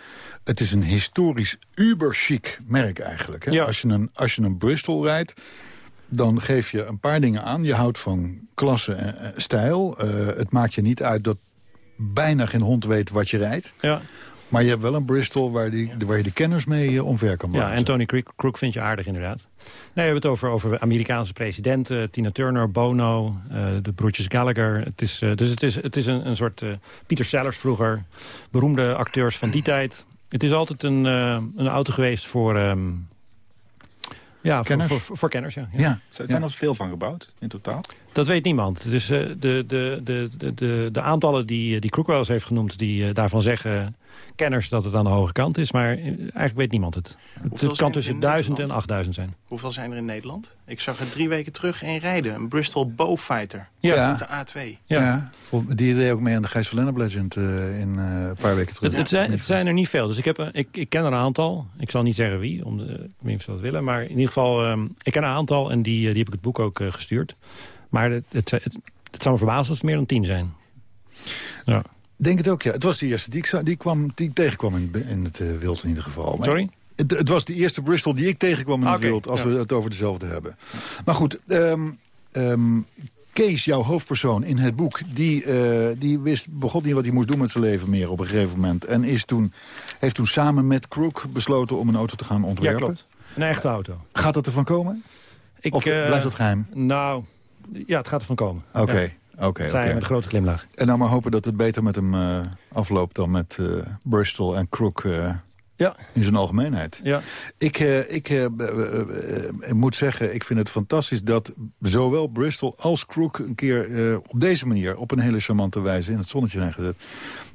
het is een historisch uber-chic merk eigenlijk. Hè? Ja. Als, je een, als je een Bristol rijdt, dan geef je een paar dingen aan. Je houdt van klasse en stijl. Uh, het maakt je niet uit dat bijna geen hond weet wat je rijdt. Ja. Maar je hebt wel een Bristol waar, die, waar je de kenners mee uh, omver kan maken. Ja, en Tony Crook vind je aardig inderdaad. Nee, we hebben het over, over Amerikaanse presidenten. Tina Turner, Bono, uh, de broertjes Gallagher. Het is, uh, dus het is, het is een, een soort Peter Sellers vroeger. Beroemde acteurs van die tijd. Het is altijd een, een auto geweest voor... Um, ja, kenners? Voor, voor, voor, kenners, ja. ja. ja. Zijn er veel van gebouwd in totaal? Dat weet niemand. Dus uh, de, de, de, de, de, de aantallen die, die Crook wel eens heeft genoemd... die uh, daarvan zeggen kenners dat het aan de hoge kant is. Maar eigenlijk weet niemand het. Hoeveel het kan tussen 1000 en 8000 zijn. Hoeveel zijn er in Nederland? Ik zag er drie weken terug één rijden. Een Bristol Bowfighter. Ja. Met de A2. Ja. ja. Die deed ook mee aan de Gijs van Lennep Legend uh, in uh, een paar weken terug. Het, het, zijn, het, zijn, er niet veel. Dus ik, heb, ik, ik ken er een aantal. Ik zal niet zeggen wie, om de mensen dat willen. Maar in ieder geval, um, ik ken een aantal en die, die heb ik het boek ook uh, gestuurd. Maar het, het, het, het zou me verbazen als het meer dan tien zijn. Ja. Denk het ook, ja. Het was de eerste die ik, die kwam, die ik tegenkwam in, in het uh, wild in ieder geval. Sorry? Het, het, was de eerste Bristol die ik tegenkwam in Ah, het oké, wild, als ja. we het over dezelfde hebben. Maar goed, ehm, Kees, jouw hoofdpersoon in het boek... die, eh, die wist begon niet wat hij moest doen met zijn leven meer op een gegeven moment. En is toen, heeft toen samen met Crook besloten om een auto te gaan Ja, ontwerpen. klopt. Een echte auto. Gaat dat ervan komen? Ik, Of eh, blijft dat geheim? Nou, ja, het gaat ervan komen. Oké, Ja. Oké, oké. met een grote glimlach. En nou maar hopen dat het beter met hem eh, afloopt dan met eh, Bristol en Crook eh, Ja. in zijn algemeenheid. Ja. Ik, eh, ik moet zeggen, ik vind het fantastisch dat zowel Bristol als Crook... een keer eh, op deze manier, op een hele charmante wijze... in het zonnetje zijn gezet.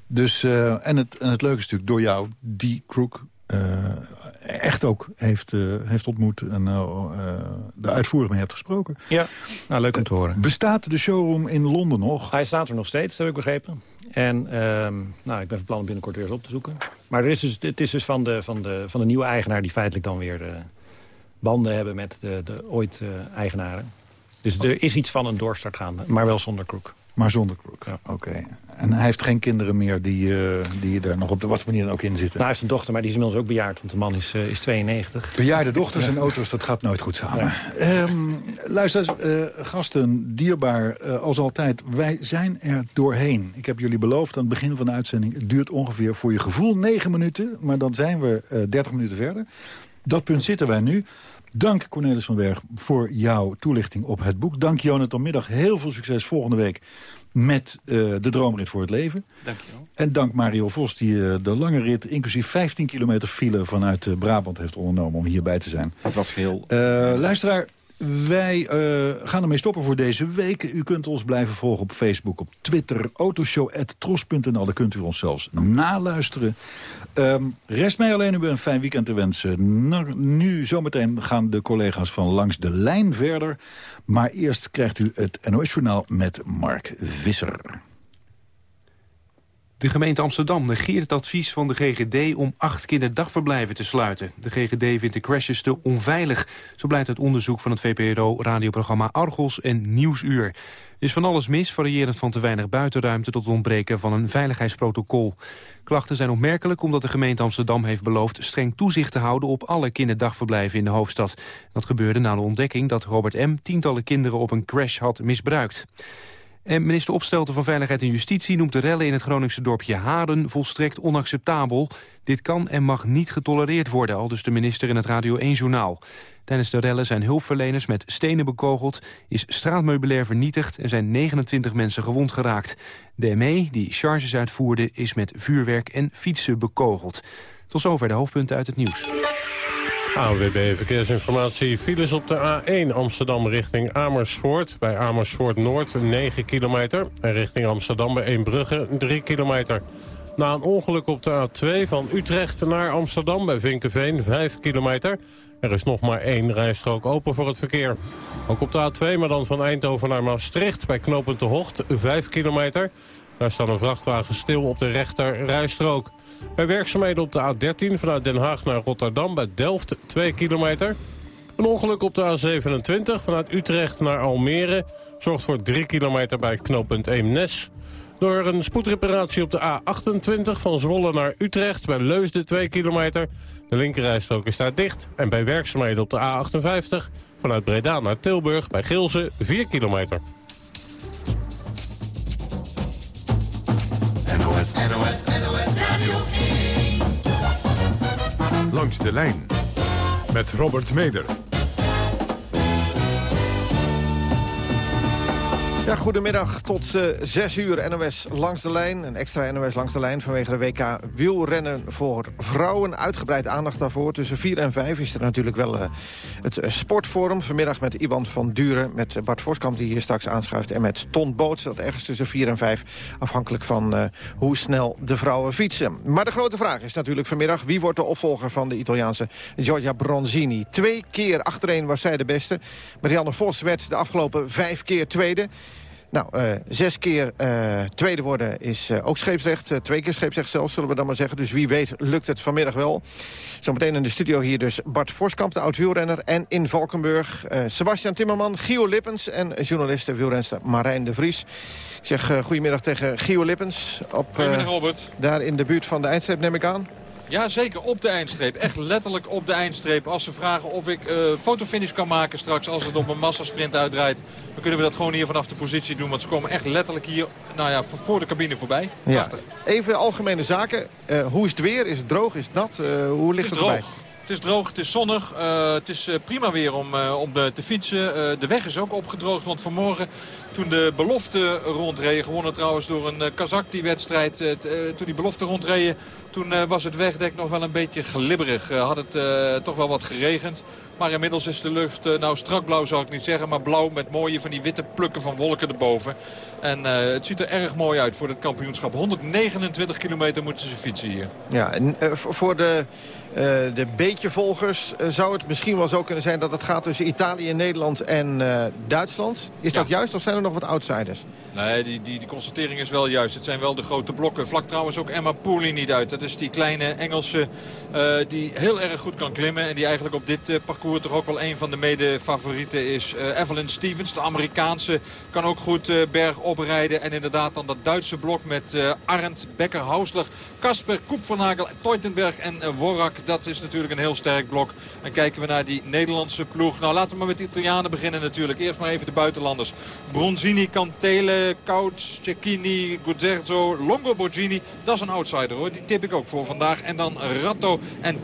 Dus, eh, en, het, en het leuke stuk door jou, die Crook... eh, echt ook heeft, eh, heeft ontmoet en uh, de uitvoerig mee hebt gesproken. Ja, nou leuk om te horen. Bestaat de showroom in Londen nog? Hij staat er nog steeds, heb ik begrepen. En ehm, nou, ik ben van plan om binnenkort weer eens op te zoeken. Maar er is dus, het is dus van de, van, de, van de nieuwe eigenaar... die feitelijk dan weer de banden hebben met de, de ooit eh, eigenaren. Dus er is iets van een doorstart gaande, maar wel zonder kroek. Maar zonder Crook, Ja. oké. En hij heeft geen kinderen meer die, eh, die er nog op de wat manier dan ook in zitten? Nou, hij heeft een dochter, maar die is inmiddels ook bejaard. Want de man is, eh, is 92. Bejaarde dochters en auto's, dat gaat nooit goed samen. Ehm, luister, eh, gasten, dierbaar als altijd. Wij zijn er doorheen. Ik heb jullie beloofd aan het begin van de uitzending... het duurt ongeveer voor je gevoel 9 minuten... maar dan zijn we eh 30 minuten verder. Dat punt zitten wij nu. Dank Cornelis van Berg voor jouw toelichting op het boek. Dank Jonathan Middag. Heel veel succes volgende week met eh, de droomrit voor het leven. Dankjewel. En dank Mario Vos die eh, de lange rit, inclusief 15 kilometer file... vanuit eh, Brabant heeft ondernomen om hierbij te zijn. Het was heel... Luisteraar, Wij gaan ermee stoppen voor deze week. U kunt ons blijven volgen op Facebook, op Twitter, autoshow.tros.nl. Daar kunt u ons zelfs naluisteren. Um, rest mij alleen u een fijn weekend te wensen. Nu zometeen gaan de collega's van Langs de Lijn verder. Maar eerst krijgt u het NOS-journaal met Mark Visser. De gemeente Amsterdam negeert het advies van de GGD om acht kinderdagverblijven te sluiten. De GGD vindt de crashes te onveilig. Zo blijkt uit onderzoek van het VPRO-radioprogramma Argos en Nieuwsuur. Is van alles mis, variërend van te weinig buitenruimte tot het ontbreken van een veiligheidsprotocol. Klachten zijn opmerkelijk omdat de gemeente Amsterdam heeft beloofd streng toezicht te houden op alle kinderdagverblijven in de hoofdstad. Dat gebeurde na de ontdekking dat Robert M. tientallen kinderen op een crash had misbruikt. Minister Opstelten van Veiligheid en Justitie noemt de rellen in het Groningse dorpje Haren volstrekt onacceptabel. Dit kan en mag niet getolereerd worden, al dus de minister in het Radio 1-journaal. Tijdens de rellen zijn hulpverleners met stenen bekogeld, is straatmeubilair vernietigd en zijn 29 mensen gewond geraakt. De ME, die charges uitvoerde, is met vuurwerk en fietsen bekogeld. Tot zover de hoofdpunten uit het nieuws. AWB Verkeersinformatie. Files op de A1 Amsterdam richting Amersfoort. Bij Amersfoort Noord 9 kilometer. En richting Amsterdam bij Eembrugge 3 kilometer. Na een ongeluk op de A2 van Utrecht naar Amsterdam bij Vinkenveen 5 kilometer. Er is nog maar één rijstrook open voor het verkeer. Ook op de A2, maar dan van Eindhoven naar Maastricht bij knooppunt de Hocht 5 kilometer. Daar staat een vrachtwagen stil op de rechter rijstrook. Bij werkzaamheden op de A13 vanuit Den Haag naar Rotterdam bij Delft 2 kilometer. Een ongeluk op de A27 vanuit Utrecht naar Almere zorgt voor 3 kilometer bij knooppunt Eemnes. Door een spoedreparatie op de A28 van Zwolle naar Utrecht bij Leusden 2 kilometer. De linkerrijstrook is daar dicht. En bij werkzaamheden op de A58 vanuit Breda naar Tilburg bij Gilze 4 kilometer. NOS, NOS, NOS Radio Langs de lijn met Robert Meder. Ja, goedemiddag. Tot uh, eh, 6 uur NOS langs de lijn. Een extra NOS langs de lijn vanwege de WK wielrennen voor vrouwen. Uitgebreid aandacht daarvoor. Tussen 4 en 5 is er natuurlijk wel uh, het uh, sportforum. Vanmiddag met Iwan van Duren, met Bart Voskamp die hier straks aanschuift... en met Ton Boots, dat ergens tussen 4 en 5... afhankelijk van hoe snel de vrouwen fietsen. Maar de grote vraag is natuurlijk vanmiddag... wie wordt de opvolger van de Italiaanse Giorgia Bronzini? Twee keer achtereen was zij de beste. Marianne Vos werd de afgelopen vijf keer tweede... Nou, uh, zes keer uh, tweede worden is uh, ook scheepsrecht. twee keer scheepsrecht zelfs, zullen we dan maar zeggen. Dus wie weet lukt het vanmiddag wel. Zometeen in de studio hier dus Bart Voskamp, de oud-wielrenner. En in Valkenburg Sebastian Timmerman, Gio Lippens... en journalist wielrenster Marijn de Vries. Ik zeg goedemiddag tegen Gio Lippens. Op, goedemiddag, Robert. Daar in de buurt van de eindstreep, neem ik aan. Ja, zeker op de eindstreep. Echt letterlijk op de eindstreep. Als ze vragen of ik uh, fotofinish kan maken straks als het op een massasprint uitdraait... dan kunnen we dat gewoon hier vanaf de positie doen. Want ze komen echt letterlijk hier nou ja, voor de cabine voorbij. Prachtig. Even algemene zaken. Uh, hoe is het weer? Is het droog? Is het nat? Uh, hoe ligt het, het erbij? Het is droog, het is zonnig. Uh, het is prima weer om, uh, om de, te fietsen. Uh, de weg is ook opgedroogd, want vanmorgen toen de belofte rondreden... gewonnen trouwens door een Kazak die wedstrijd. toen die belofte rondreden, toen was het wegdek nog wel een beetje glibberig. had het toch wel wat geregend. Maar inmiddels is de lucht, nou strak blauw zou ik niet zeggen... maar blauw met mooie van die witte plukken van wolken erboven. En het ziet er erg mooi uit voor het kampioenschap. 129 kilometer moeten ze fietsen hier. Ja, en voor de... De beetjevolgers zou het misschien wel zo kunnen zijn... dat het gaat tussen Italië, Nederland en Duitsland. Is dat juist of zijn er nog wat outsiders? Nee, die, die, die constatering is wel juist. Het zijn wel de grote blokken. Vlak trouwens ook Emma Pooley niet uit. Dat is die kleine Engelse die heel erg goed kan klimmen. En die eigenlijk op dit parcours toch ook wel een van de mede-favorieten is. Evelyn Stevens, de Amerikaanse, kan ook goed berg oprijden. En inderdaad dan dat Duitse blok met Arndt, Becker, Hausler, Kasper, Koep van Hagel, Teutenberg en Worak dat is natuurlijk een heel sterk blok. En kijken we naar die Nederlandse ploeg. Nou, laten we maar met de Italianen beginnen natuurlijk. Eerst maar even de buitenlanders. Bronzini, Cantele, Couch, Cecchini, Guzerzo, Longo Borgini. Dat is een outsider hoor. Die tip ik ook voor vandaag. En dan Ratto en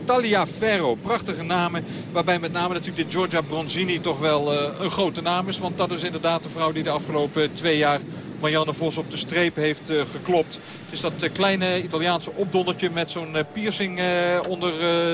Ferro. Prachtige namen. Waarbij met name natuurlijk de Giorgia Bronzini toch wel uh, een grote naam is. Want dat is inderdaad de vrouw die de afgelopen twee jaar Marianne Vos op de streep heeft geklopt. Het is dat kleine Italiaanse opdondertje met zo'n piercing onder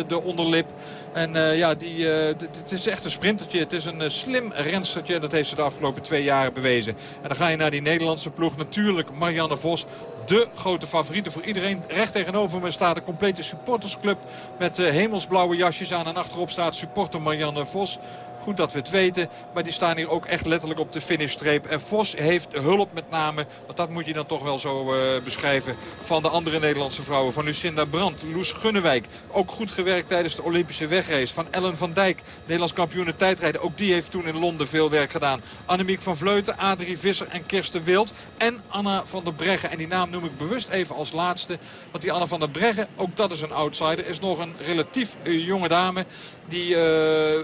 de onderlip. En ja, die, het is echt een sprintertje. Het is een slim renstertje. Dat heeft ze de afgelopen twee jaren bewezen. En dan ga je naar die Nederlandse ploeg. Natuurlijk Marianne Vos. De grote favoriete voor iedereen. Recht tegenover me staat een complete supportersclub. Met hemelsblauwe jasjes aan. En achterop staat supporter Marianne Vos. Goed dat we het weten. Maar die staan hier ook echt letterlijk op de finishstreep. En Vos heeft hulp met name. Want dat moet je dan toch wel zo uh, beschrijven. Van de andere Nederlandse vrouwen. Van Lucinda Brandt. Loes Gunnewijk. Ook goed gewerkt tijdens de Olympische wegrace. Van Ellen van Dijk. Nederlands kampioen tijdrijden. Ook die heeft toen in Londen veel werk gedaan. Annemiek van Vleuten. Adrie Visser en Kirsten Wild. En Anna van der Breggen. En die naam noem ik bewust even als laatste. Want die Anna van der Breggen, ook dat is een outsider. Is nog een relatief uh, jonge dame. Die uh,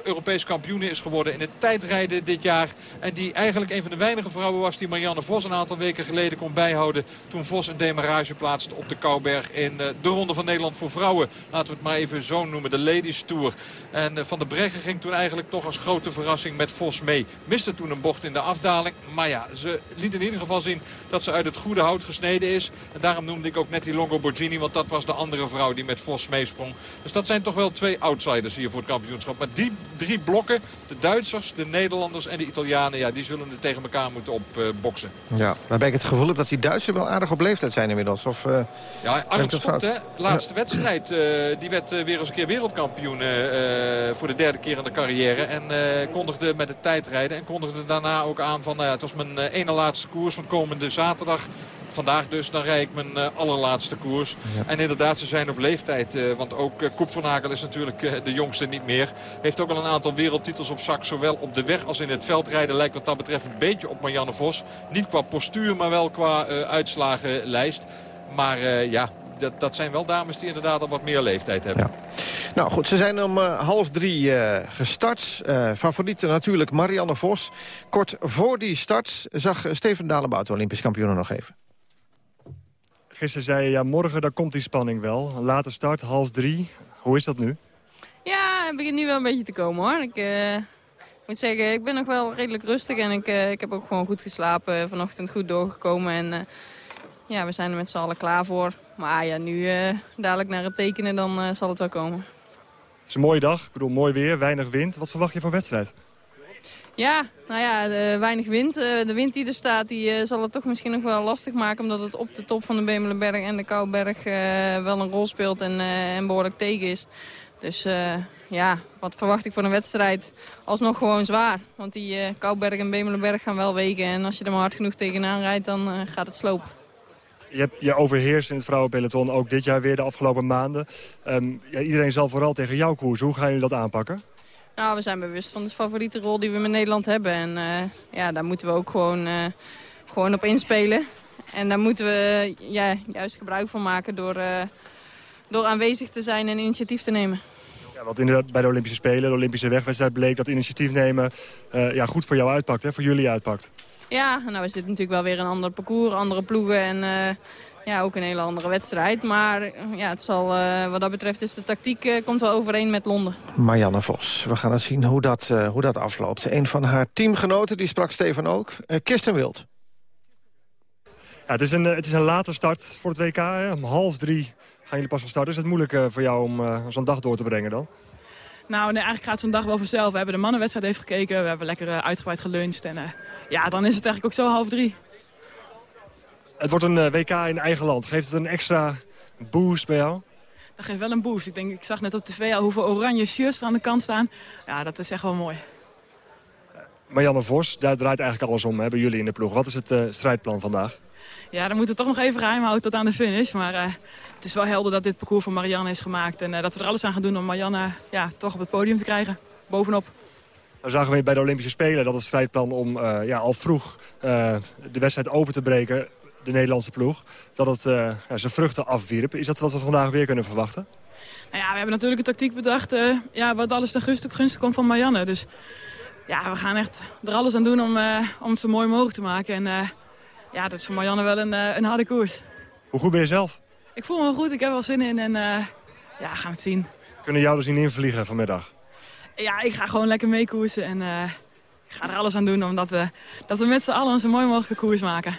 Europees kampioen is geworden in het tijdrijden dit jaar. En die eigenlijk een van de weinige vrouwen was die Marianne Vos een aantal weken geleden kon bijhouden. Toen Vos een demarage plaatste op de Kouberg in uh, de Ronde van Nederland voor vrouwen. Laten we het maar even zo noemen, de Ladies Tour. En uh, Van der Breggen ging toen eigenlijk toch als grote verrassing met Vos mee. Miste toen een bocht in de afdaling. Maar ja, ze liet in ieder geval zien dat ze uit het goede hout gesneden is. En daarom noemde ik ook net die Longo Borgini. Want dat was de andere vrouw die met Vos meesprong. Dus dat zijn toch wel twee outsiders hier voor het kampioenschap. Maar die drie blokken, de Duitsers, de Nederlanders en de Italianen... Ja, die zullen er tegen elkaar moeten opboksen. Uh, ja, waarbij ik het gevoel heb dat die Duitsers wel aardig op leeftijd zijn inmiddels. Of, uh, ja, Schot, hè, laatste ja. wedstrijd. Uh, die werd weer eens een keer wereldkampioen voor de derde keer in de carrière. En kondigde met het tijdrijden en kondigde daarna ook aan van... Nou het was mijn ene laatste koers van komende zaterdag vandaag dus, dan rijd ik mijn uh, allerlaatste koers. Ja. En inderdaad, ze zijn op leeftijd. Uh, want ook uh, Koep van Hagel is natuurlijk de jongste niet meer. Heeft ook al een aantal wereldtitels op zak. Zowel op de weg als in het veldrijden lijkt wat dat betreft een beetje op Marianne Vos. Niet qua postuur, maar wel qua uitslagenlijst. Maar ja, dat, dat, zijn wel dames die inderdaad al wat meer leeftijd hebben. Ja. Nou goed, ze zijn om uh, half drie uh, gestart. Uh, favoriete natuurlijk Marianne Vos. Kort voor die start zag Steven Dalebout, Olympisch kampioen, nog even. Gisteren zei je, ja, morgen daar komt die spanning wel. Een late start, half drie. Hoe is dat nu? Ja, het begint nu wel een beetje te komen hoor. Ik uh, moet zeggen, ik ben nog wel redelijk rustig en ik, uh, ik heb ook gewoon goed geslapen. Vanochtend goed doorgekomen en uh, ja, we zijn er met z'n allen klaar voor. Maar ja, nu dadelijk naar het tekenen, dan zal het wel komen. Het is een mooie dag, ik bedoel mooi weer, weinig wind. Wat verwacht je van wedstrijd? Ja, nou ja, de, weinig wind. De wind die er staat, die zal het toch misschien nog wel lastig maken... omdat het op de top van de Bemelenberg en de Kouberg uh, wel een rol speelt en, uh, en behoorlijk tegen is. Dus uh, ja, wat verwacht ik voor een wedstrijd? Alsnog gewoon zwaar. Want die Kouberg en Bemelenberg gaan wel weken. En als je er maar hard genoeg tegenaan rijdt, dan gaat het slopen. Je, hebt, je overheerst in het vrouwenpeloton ook dit jaar weer, de afgelopen maanden. Um, ja, iedereen zal vooral tegen jou koersen. Hoe gaan jullie dat aanpakken? Nou, we zijn bewust van de favoriete rol die we met Nederland hebben. En uh, ja, daar moeten we ook gewoon, uh, gewoon op inspelen. En daar moeten we ja, juist gebruik van maken door, uh, door aanwezig te zijn en initiatief te nemen. Ja, want inderdaad bij de Olympische Spelen, de Olympische wegwedstrijd... bleek dat initiatief nemen ja, goed voor jou uitpakt, hè, voor jullie uitpakt. Ja, nou is dit natuurlijk wel weer een ander parcours, andere ploegen... en ja, ook een hele andere wedstrijd. Maar ja, het zal, uh, wat dat betreft is de tactiek uh, komt wel overeen met Londen. Marianne Vos, we gaan het zien hoe dat, uh, hoe dat afloopt. Een van haar teamgenoten, die sprak Steven ook, Kirsten Wild. Ja, het, is een, het is een late start voor het WK. Hè. Om half drie gaan jullie pas van start. Is het moeilijk voor jou om zo'n dag door te brengen dan? Nou, nee, eigenlijk gaat zo'n dag wel vanzelf. We hebben de mannenwedstrijd even gekeken. We hebben lekker uitgebreid geluncht. En ja, dan is het eigenlijk ook zo half drie. Het wordt een eh, WK in eigen land. Geeft het een extra boost bij jou? Dat geeft wel een boost. Ik, denk, ik zag net op tv al hoeveel oranje shirts er aan de kant staan. Ja, dat is echt wel mooi. Marianne Vos, daar draait eigenlijk alles om bij jullie in de ploeg. Wat is het uh, strijdplan vandaag? Ja, dan moeten we toch nog even geheim houden tot aan de finish. Maar uh, het is wel helder dat dit parcours voor Marianne is gemaakt. En uh, dat we er alles aan gaan doen om Marianne ja, toch op het podium te krijgen. Bovenop. Dan zagen we bij de Olympische Spelen dat het strijdplan om ja, al vroeg de wedstrijd open te breken de Nederlandse ploeg, dat het uh, ja, zijn vruchten afwierp. Is dat wat we vandaag weer kunnen verwachten? Nou ja, we hebben natuurlijk een tactiek bedacht uh, ja, wat alles ten gunstig komt van Marianne. Dus ja, we gaan echt er alles aan doen om, uh, om het zo mooi mogelijk te maken. En ja, dat is voor Marianne wel een, een harde koers. Hoe goed ben je zelf? Ik voel me goed, ik heb er wel zin in en ja, gaan het zien. Kunnen jou er zien invliegen vanmiddag? Ja, ik ga gewoon lekker meekoersen en ik ga er alles aan doen omdat we, dat we met z'n allen een zo mooi mogelijke koers maken.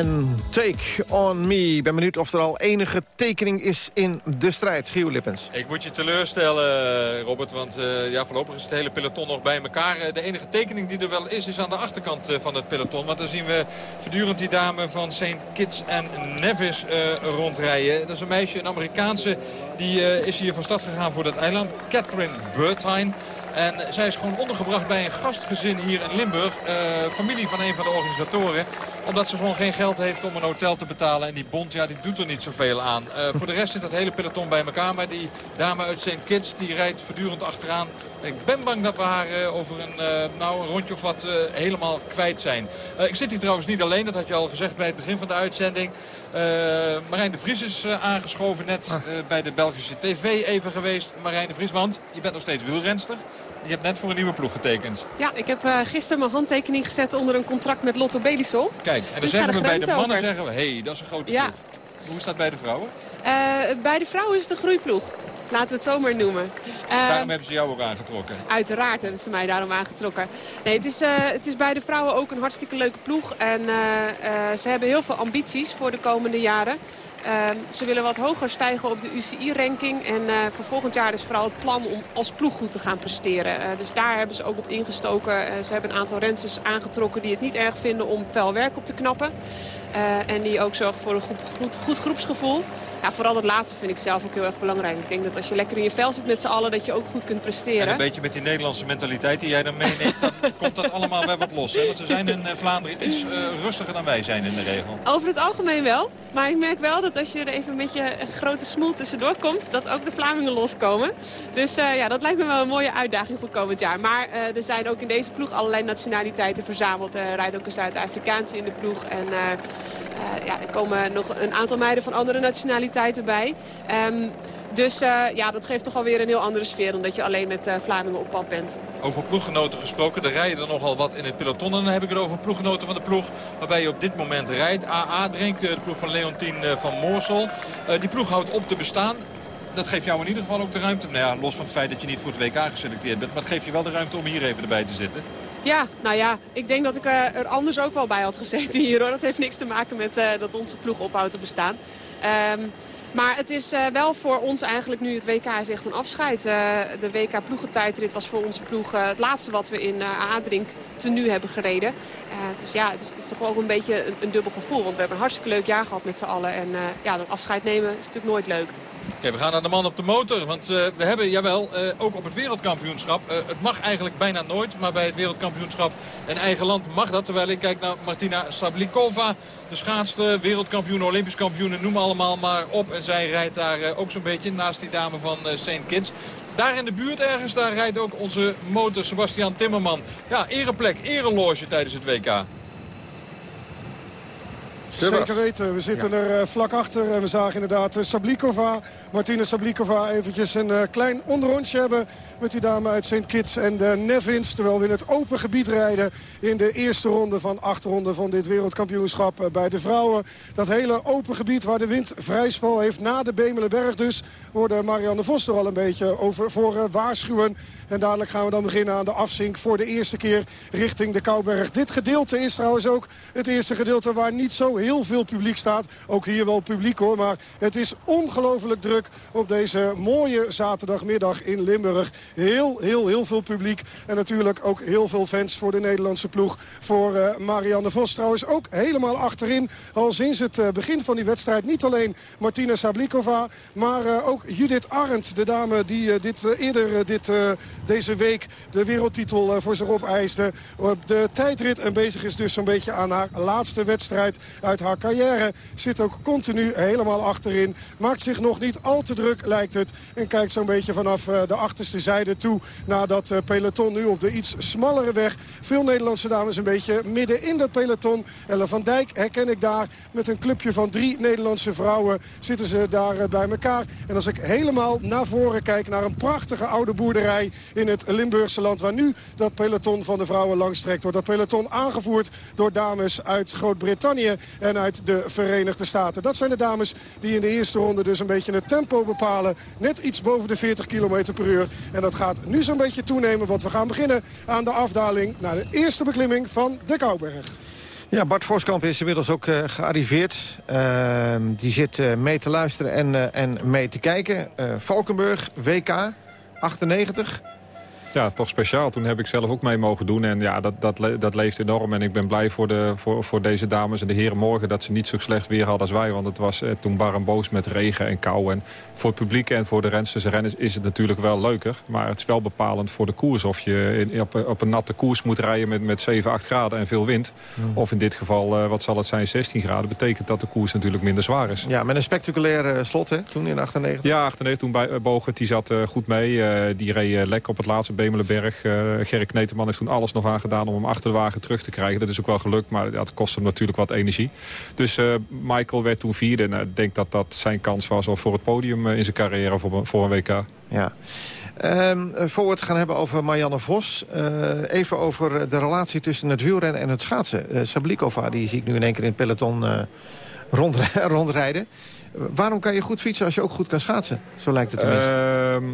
En Take On Me. Ik ben benieuwd of er al enige tekening is in de strijd. Gio Lippens. Ik moet je teleurstellen, Robert. Want uh, ja, voorlopig is het hele peloton nog bij elkaar. Uh, de enige tekening die er wel is, is aan de achterkant uh, van het peloton. Want dan zien we voortdurend die dame van St. Kitts en Nevis rondrijden. Dat is een meisje, een Amerikaanse. Die is hier van stad gegaan voor dat eiland. Catherine Bertine. En zij is gewoon ondergebracht bij een gastgezin hier in Limburg. Familie van een van de organisatoren. Omdat ze gewoon geen geld heeft om een hotel te betalen. En die bond, ja, die doet er niet zoveel aan. Uh, voor de rest zit dat hele peloton bij elkaar. Maar die dame uit St. Kitts, die rijdt voortdurend achteraan. Ik ben bang dat we haar uh, over een, nou, een rondje of wat helemaal kwijt zijn. ik zit hier trouwens niet alleen. Dat had je al gezegd bij het begin van de uitzending. Marijn de Vries is aangeschoven net ah. bij de Belgische TV even geweest. Marijn de Vries, want je bent nog steeds wielrenster. Je hebt net voor een nieuwe ploeg getekend. Ja, ik heb uh, gisteren mijn handtekening gezet onder een contract met Lotto Belisol. Kijk, en dan zeggen we bij de mannen zeggen we, hé, hey, dat is een grote ja. ploeg. Hoe dat bij de vrouwen? Uh, bij de vrouwen is het een groeiploeg. Laten we het zo maar noemen. Uh, daarom hebben ze jou ook aangetrokken? Uiteraard hebben ze mij daarom aangetrokken. Nee, het, is, uh, het is bij de vrouwen ook een hartstikke leuke ploeg. En uh, ze hebben heel veel ambities voor de komende jaren. Ehm, ze willen wat hoger stijgen op de UCI-ranking. En uh, voor volgend jaar is vooral het plan om als ploeg goed te gaan presteren. Uh, dus daar hebben ze ook op ingestoken. Uh, ze hebben een aantal rensters aangetrokken die het niet erg vinden om fel werk op te knappen. en die ook zorgen voor een goed, goed groepsgevoel ja, vooral dat laatste vind ik zelf ook heel erg belangrijk. Ik denk dat als je lekker in je vel zit met z'n allen, dat je ook goed kunt presteren. En een beetje met die Nederlandse mentaliteit die jij dan meeneemt, dan <laughs> komt dat allemaal wel wat los. Hè? Want ze zijn in eh, Vlaanderen iets uh, rustiger dan wij zijn in de regel. Over het algemeen wel. Maar ik merk wel dat als je er even met je grote smoel tussendoor komt, dat ook de Vlamingen loskomen. Dus uh, ja, dat lijkt me wel een mooie uitdaging voor komend jaar. Maar uh, er zijn ook in deze ploeg allerlei nationaliteiten verzameld. Er rijdt ook een Zuid-Afrikaanse in de ploeg. En ja, er komen nog een aantal meiden van andere nationaliteiten bij. Um, dus uh, ja, dat geeft toch alweer een heel andere sfeer... dan dat je alleen met uh, op pad bent. Over ploeggenoten gesproken, er rijden er nogal wat in het peloton. En dan heb ik het over ploeggenoten van de ploeg waarbij je op dit moment rijdt. AA Drink, de ploeg van Leontien van Moorsel. Die ploeg houdt op te bestaan. Dat geeft jou in ieder geval ook de ruimte. Nou ja, los van het feit dat je niet voor het WK geselecteerd bent. Maar het geeft je wel de ruimte om hier even erbij te zitten. Ja, nou ja, ik denk dat ik uh, er anders ook wel bij had gezeten hier hoor. Dat heeft niks te maken met uh, dat onze ploeg ophoudt te bestaan. Um, maar het is uh, wel voor ons eigenlijk nu het WK is echt een afscheid. de WK ploegentijdrit was voor onze ploeg het laatste wat we in A-drink nu hebben gereden. dus ja, het is, het is toch wel een beetje een, een, dubbel gevoel. Want we hebben een hartstikke leuk jaar gehad met z'n allen. En ja, dat afscheid nemen is natuurlijk nooit leuk. Oké, we gaan naar de man op de motor. Want uh, we hebben, jawel, uh, ook op het wereldkampioenschap. Uh, het mag eigenlijk bijna nooit, maar bij het wereldkampioenschap in eigen land mag dat. Terwijl ik kijk naar Martina Sablikova. De schaatste, wereldkampioen, olympisch kampioen, noem allemaal maar op. En zij rijdt daar ook zo'n beetje naast die dame van St. Kitts. Daar in de buurt ergens, daar rijdt ook onze motor Sebastian Timmerman. Ja, ereplek, ereloge tijdens het WK. Zeker weten. We zitten er uh, vlak achter. En we zagen inderdaad uh, Sablikova, Martina Sablikova eventjes een uh, klein onderrondje hebben met die dame uit St. Kitts en de Nevins. Terwijl we in het open gebied rijden in de eerste ronde van acht ronden van dit wereldkampioenschap bij de vrouwen. Dat hele open gebied waar de wind vrijspel heeft na de Bemelenberg dus... worden Marianne Vos er al een beetje over voor waarschuwen. En dadelijk gaan we dan beginnen aan de afzink voor de eerste keer richting de Kouberg. Dit gedeelte is trouwens ook het eerste gedeelte waar niet zo heel veel publiek staat. Ook hier wel publiek hoor, maar het is ongelooflijk druk op deze mooie zaterdagmiddag in Limburg. Heel, heel, heel veel publiek. En natuurlijk ook heel veel fans voor de Nederlandse ploeg. Voor uh, Marianne Vos trouwens ook helemaal achterin. Al sinds het uh, begin van die wedstrijd niet alleen Martina Sablikova... maar uh, ook Judith Arendt, de dame die dit, eerder dit, deze week de wereldtitel voor zich opeiste. Op de tijdrit en bezig is dus zo'n beetje aan haar laatste wedstrijd uit haar carrière. Zit ook continu helemaal achterin. Maakt zich nog niet al te druk, lijkt het. En kijkt zo'n beetje vanaf de achterste zijde toe. Na dat eh, peloton nu op de iets smallere weg. Veel Nederlandse dames een beetje midden in dat peloton. Ella van Dijk herken ik daar. Met een clubje van drie Nederlandse vrouwen zitten ze daar eh, bij elkaar. En als ik helemaal naar voren kijk naar een prachtige oude boerderij in het Limburgse land. Waar nu dat peloton van de vrouwen langstrekt. Wordt dat peloton aangevoerd door dames uit Groot-Brittannië en uit de Verenigde Staten. Dat zijn de dames die in de eerste ronde dus een beetje het tempo bepalen. Net iets boven de 40 km per uur. En dat gaat nu zo'n beetje toenemen, want we gaan beginnen aan de afdaling naar de eerste beklimming van de Kouberg. Ja, Bart Voskamp is inmiddels ook uh, gearriveerd. Uh, die zit uh, mee te luisteren en, en mee te kijken. Valkenburg, WK, 98. Ja, toch speciaal. Toen heb ik zelf ook mee mogen doen. En ja, dat, dat, dat leeft enorm. En ik ben blij voor, de, voor, voor deze dames en de heren morgen... dat ze niet zo slecht weer hadden als wij. Want het was eh, toen bar en boos met regen en kou. En voor het publiek en voor de rensters en renners is het natuurlijk wel leuker. Maar het is wel bepalend voor de koers. Of je in, op, op een natte koers moet rijden met, met 7, 8 graden en veel wind. Of in dit geval, uh, wat zal het zijn, 16 graden. Betekent dat de koers natuurlijk minder zwaar is. Ja, met een spectaculair uh, slot hè, toen in 98. Ja, 98 toen bij, uh, Bogert, die zat goed mee. die reed lekker op het laatste Bemelenberg. Uh, Gerrit Kneteman heeft toen alles nog aangedaan om hem achter de wagen terug te krijgen. Dat is ook wel gelukt, maar dat kost hem natuurlijk wat energie. Dus uh, Michael werd toen vierde. En ik denk dat dat zijn kans was voor het podium in zijn carrière voor, voor een WK. Ja. Um, voor we het gaan hebben over Marianne Vos. Uh, even over de relatie tussen het wielrennen en het schaatsen. Uh, Sablikova, die zie ik nu in één keer in het peloton uh, rond, <laughs> rondrijden. Waarom kan je goed fietsen als je ook goed kan schaatsen? Zo lijkt het tenminste. Uh,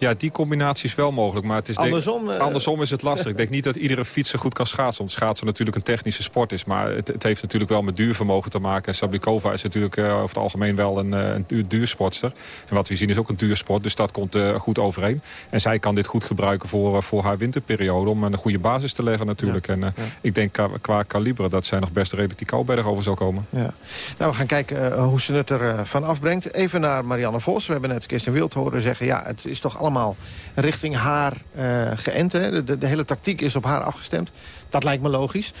ja, die combinatie is wel mogelijk. Maar het is andersom, denk, andersom is het lastig. ik denk niet dat iedere fietser goed kan schaatsen. Want schaatsen natuurlijk een technische sport is. Maar het, het heeft natuurlijk wel met duurvermogen te maken. En Sablikova is natuurlijk uh, over het algemeen wel een, een duur, duursportster. En wat we zien is ook een duursport. Dus dat komt uh, goed overeen. En zij kan dit goed gebruiken voor, voor haar winterperiode. Om een goede basis te leggen natuurlijk. Ja, en ja. ik denk qua, kaliber dat zij nog best redelijk die Kouberg over zal komen. Ja. Nou, we gaan kijken hoe ze het er van afbrengt. Even naar Marianne Vos. We hebben net Kirsten Wild horen zeggen... ja, het is toch allemaal allemaal richting haar uh, geënt. Hè? De, de, hele tactiek is op haar afgestemd. Dat lijkt me logisch.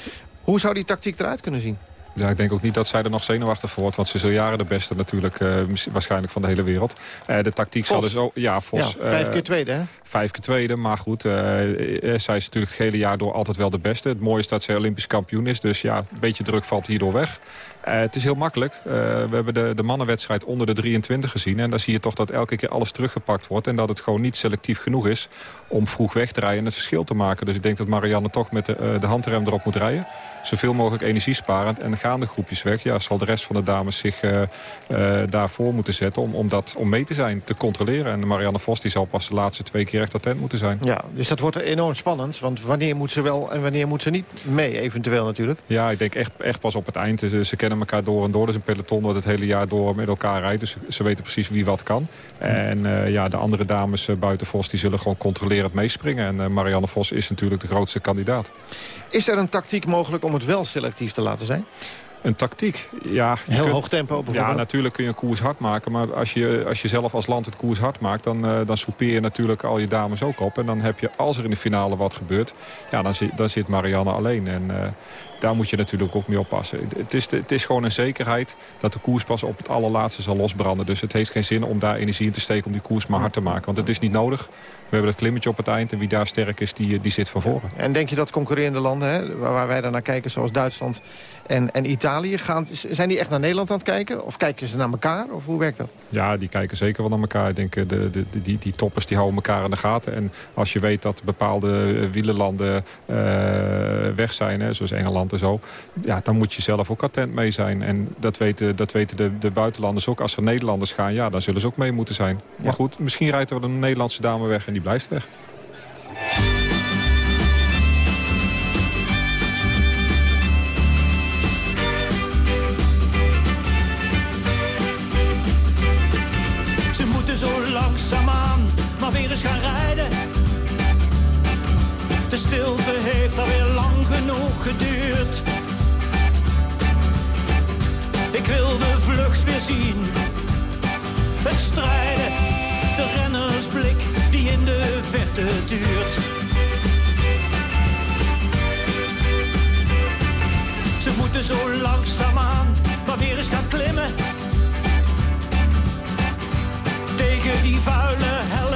Hoe zou die tactiek eruit kunnen zien? Ja, ik denk ook niet dat zij er nog zenuwachtig voor wordt. Want ze is al jaren de beste natuurlijk, uh, waarschijnlijk van de hele wereld. Uh, de tactiek Vos. zal dus ook... Ja, Vos. Ja, vijf keer tweede, hè? Vijf keer tweede, maar goed. Zij is natuurlijk het hele jaar door altijd wel de beste. Het mooie is dat zij Olympisch kampioen is. Dus ja, een beetje druk valt hierdoor weg. Uh, het is heel makkelijk. Uh, we hebben de, de mannenwedstrijd onder de 23 gezien. En dan zie je toch dat elke keer alles teruggepakt wordt. En dat het gewoon niet selectief genoeg is om vroeg weg te rijden en het verschil te maken. Dus ik denk dat Marianne toch met de, uh, de handrem erop moet rijden. Zoveel mogelijk energiesparend. En gaan de groepjes weg. Ja, zal de rest van de dames zich daarvoor moeten zetten om, om, dat, om mee te zijn, te controleren. En Marianne Vos die zal pas de laatste twee keer echt attent moeten zijn. Ja, dus dat wordt enorm spannend. Want wanneer moet ze wel en wanneer moet ze niet mee, eventueel natuurlijk? Ja, ik denk echt, echt pas op het eind. Ze, ze kennen elkaar door en door. Dus een peloton dat het hele jaar door met elkaar rijdt. Dus ze weten precies wie wat kan. En ja, de andere dames buiten Vos die zullen gewoon controlerend meespringen. En uh, Marianne Vos is natuurlijk de grootste kandidaat. Is er een tactiek mogelijk om het wel selectief te laten zijn? Een tactiek, ja. Heel kunt, hoog tempo bijvoorbeeld? Ja, natuurlijk kun je een koers hard maken. Maar als je, als je zelf als land het koers hard maakt... dan, uh, dan soupeer je natuurlijk al je dames ook op. En dan heb je, als er in de finale wat gebeurt... ja, dan, zit, dan zit Marianne alleen. En uh, daar moet je natuurlijk ook mee oppassen. Het is, het is gewoon een zekerheid dat de koers pas op het allerlaatste zal losbranden. Dus het heeft geen zin om daar energie in te steken om die koers maar hard te maken. Want het is niet nodig. We hebben dat klimmetje op het eind en wie daar sterk is, die, die zit van voren. En denk je dat concurrerende landen, hè, waar wij dan naar kijken, zoals Duitsland en, en Italië, gaan, zijn die echt naar Nederland aan het kijken? Of kijken ze naar elkaar? Of hoe werkt dat? Ja, die kijken zeker wel naar elkaar. Ik denk, de, de, de, die, die toppers die houden elkaar in de gaten. En als je weet dat bepaalde wielerlanden uh, weg zijn, hè, zoals Engeland en zo... ja, dan moet je zelf ook attent mee zijn. En dat weten, dat weten de, de buitenlanders ook. Als er Nederlanders gaan, ja, dan zullen ze ook mee moeten zijn. Ja. Maar goed, misschien rijdt er een Nederlandse dame weg en die blijft weg. Ze moeten zo langzaamaan maar weer eens gaan rijden. De stilte heeft alweer lang genoeg geduurd. Ik wil de vlucht weer zien. Het strijden, Zo langzaamaan maar weer eens gaan klimmen. Tegen die vuile hellingen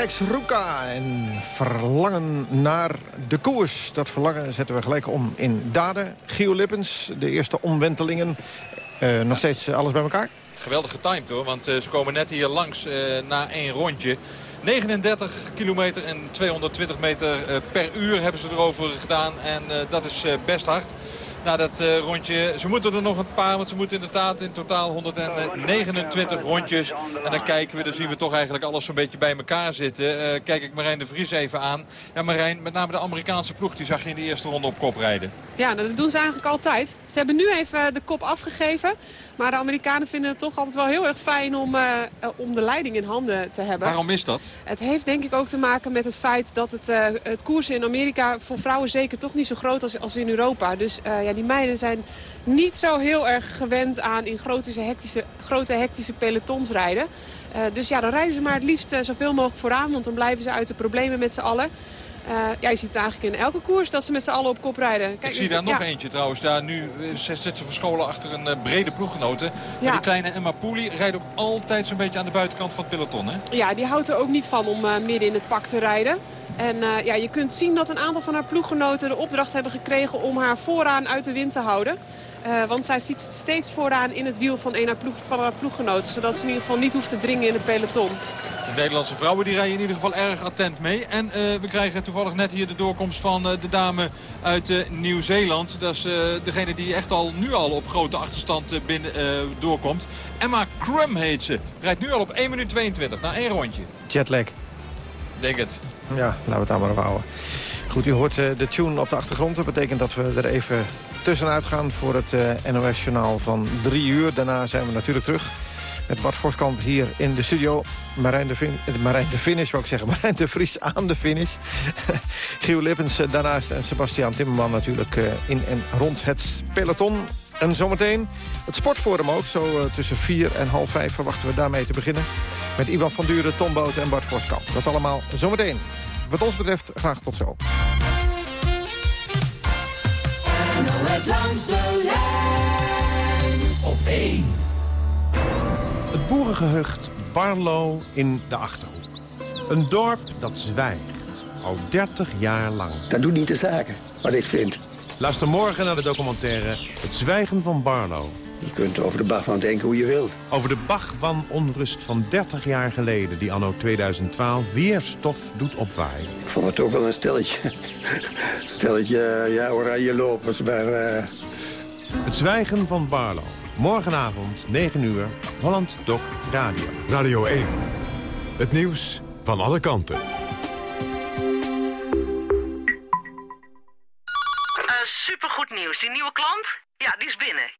Alex Roeka en verlangen naar de koers. Dat verlangen zetten we gelijk om in daden. Gio Lippens, de eerste omwentelingen. Eh, nog steeds alles bij elkaar? Geweldig getimed hoor, want eh, ze komen net hier langs eh, na één rondje. 39 kilometer en 220 meter per uur hebben ze erover gedaan. En dat is best hard. Na dat eh, rondje, ze moeten er nog een paar, want ze moeten inderdaad in totaal 129 rondjes. En dan kijken we, dan zien we toch eigenlijk alles zo'n beetje bij elkaar zitten. Eh, kijk ik Marijn de Vries even aan. Ja Marijn, met name de Amerikaanse ploeg, die zag je in de eerste ronde op kop rijden. Ja, dat doen ze eigenlijk altijd. Ze hebben nu even de kop afgegeven. Maar de Amerikanen vinden het toch altijd wel heel erg fijn om, eh, eh, om de leiding in handen te hebben. Waarom is dat? Het heeft denk ik ook te maken met het feit dat het, eh, het koersen in Amerika voor vrouwen zeker toch niet zo groot als, als in Europa. Dus eh, ja, die meiden zijn niet zo heel erg gewend aan in grote hectische, grote hectische pelotons rijden. Eh, dus ja, dan rijden ze maar het liefst eh, zoveel mogelijk vooraan, want dan blijven ze uit de problemen met z'n allen. Eh, ja, je ziet het eigenlijk in elke koers dat ze met z'n allen op kop rijden. ik zie daar ja. nog eentje trouwens. Daar nu zit ze verscholen achter een brede ploeggenote. Maar die kleine Emma Pooley rijdt ook altijd zo'n beetje aan de buitenkant van het peloton. Hè? Ja, die houdt er ook niet van om midden in het pak te rijden. En eh, ja, je kunt zien dat een aantal van haar ploeggenoten de opdracht hebben gekregen om haar vooraan uit de wind te houden. Eh, want zij fietst steeds vooraan in het wiel van een haar ploeg, van haar ploeggenoten. Zodat ze in ieder geval niet hoeft te dringen in het peloton. De Nederlandse vrouwen die rijden in ieder geval erg attent mee. En eh, we krijgen toevallig net hier de doorkomst van eh, de dame uit eh, Nieuw-Zeeland. Dat is eh, degene die echt al nu al op grote achterstand eh, binnen, eh, doorkomt. Emma Crum heet ze. Rijdt nu al op 1 minuut 22 na één rondje. Jetlag. Denk het. Ja, laten we het daar maar op houden. Goed, u hoort eh, de tune op de achtergrond. Dat betekent dat we er even tussenuit gaan voor het eh, NOS-journaal van drie uur. Daarna zijn we natuurlijk terug met Bart Voskamp hier in de studio. Marijn de, fin eh, Marijn de wou ik zeggen. <laughs> Marijn de Vries aan de finish. <laughs> Gio Lippens daarnaast en Sebastiaan Timmerman natuurlijk in en rond het peloton. En zometeen het sportforum ook. Zo tussen vier en half vijf verwachten we daarmee te beginnen. Met Ivan van Duren, Tom Boot en Bart Voskamp. Dat allemaal zometeen. Wat ons betreft graag tot zo. NOS langs de lijn op 1. Het boerengehucht Barlo in de Achterhoek. Een dorp dat zwijgt, al 30 jaar lang. Dat doet niet de zaken, wat ik vind. Luister morgen naar de documentaire Het Zwijgen van Barlo. Je kunt over de Bach van denken hoe je wilt. Over de Bach-wan onrust van 30 jaar geleden... die anno 2012 weer stof doet opwaaien. Ik vond het ook wel een stelletje. <laughs> stelletje, ja, oranje lopers, maar... eh, Het Zwijgen van Barlo. Morgenavond, 9 uur, Holland Doc Radio. Radio 1. Het nieuws van alle kanten. Eh, supergoed nieuws. Die nieuwe klant? Ja, die is binnen.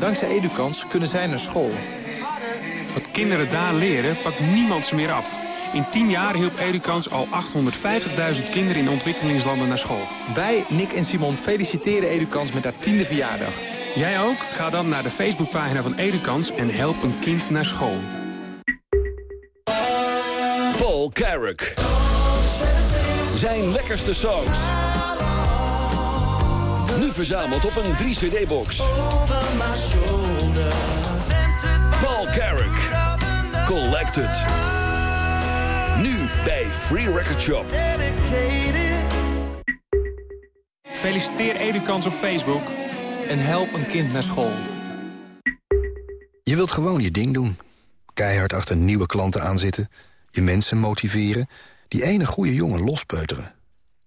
Dankzij Edukans kunnen zij naar school. Wat kinderen daar leren, pakt niemand ze meer af. In 10 jaar hielp Edukans al 850.000 kinderen in ontwikkelingslanden naar school. Wij, Nick en Simon, feliciteren Edukans met haar tiende verjaardag. Jij ook? Ga dan naar de Facebookpagina van Edukans en help een kind naar school. Paul Carrick. Zijn lekkerste songs. Nu verzameld op een 3-cd-box. Paul Carrick. Collected. Nu bij Free Record Shop. Feliciteer Edukans op Facebook. En help een kind naar school. Je wilt gewoon je ding doen. Keihard achter nieuwe klanten aanzitten. Je mensen motiveren. Die ene goede jongen lospeuteren.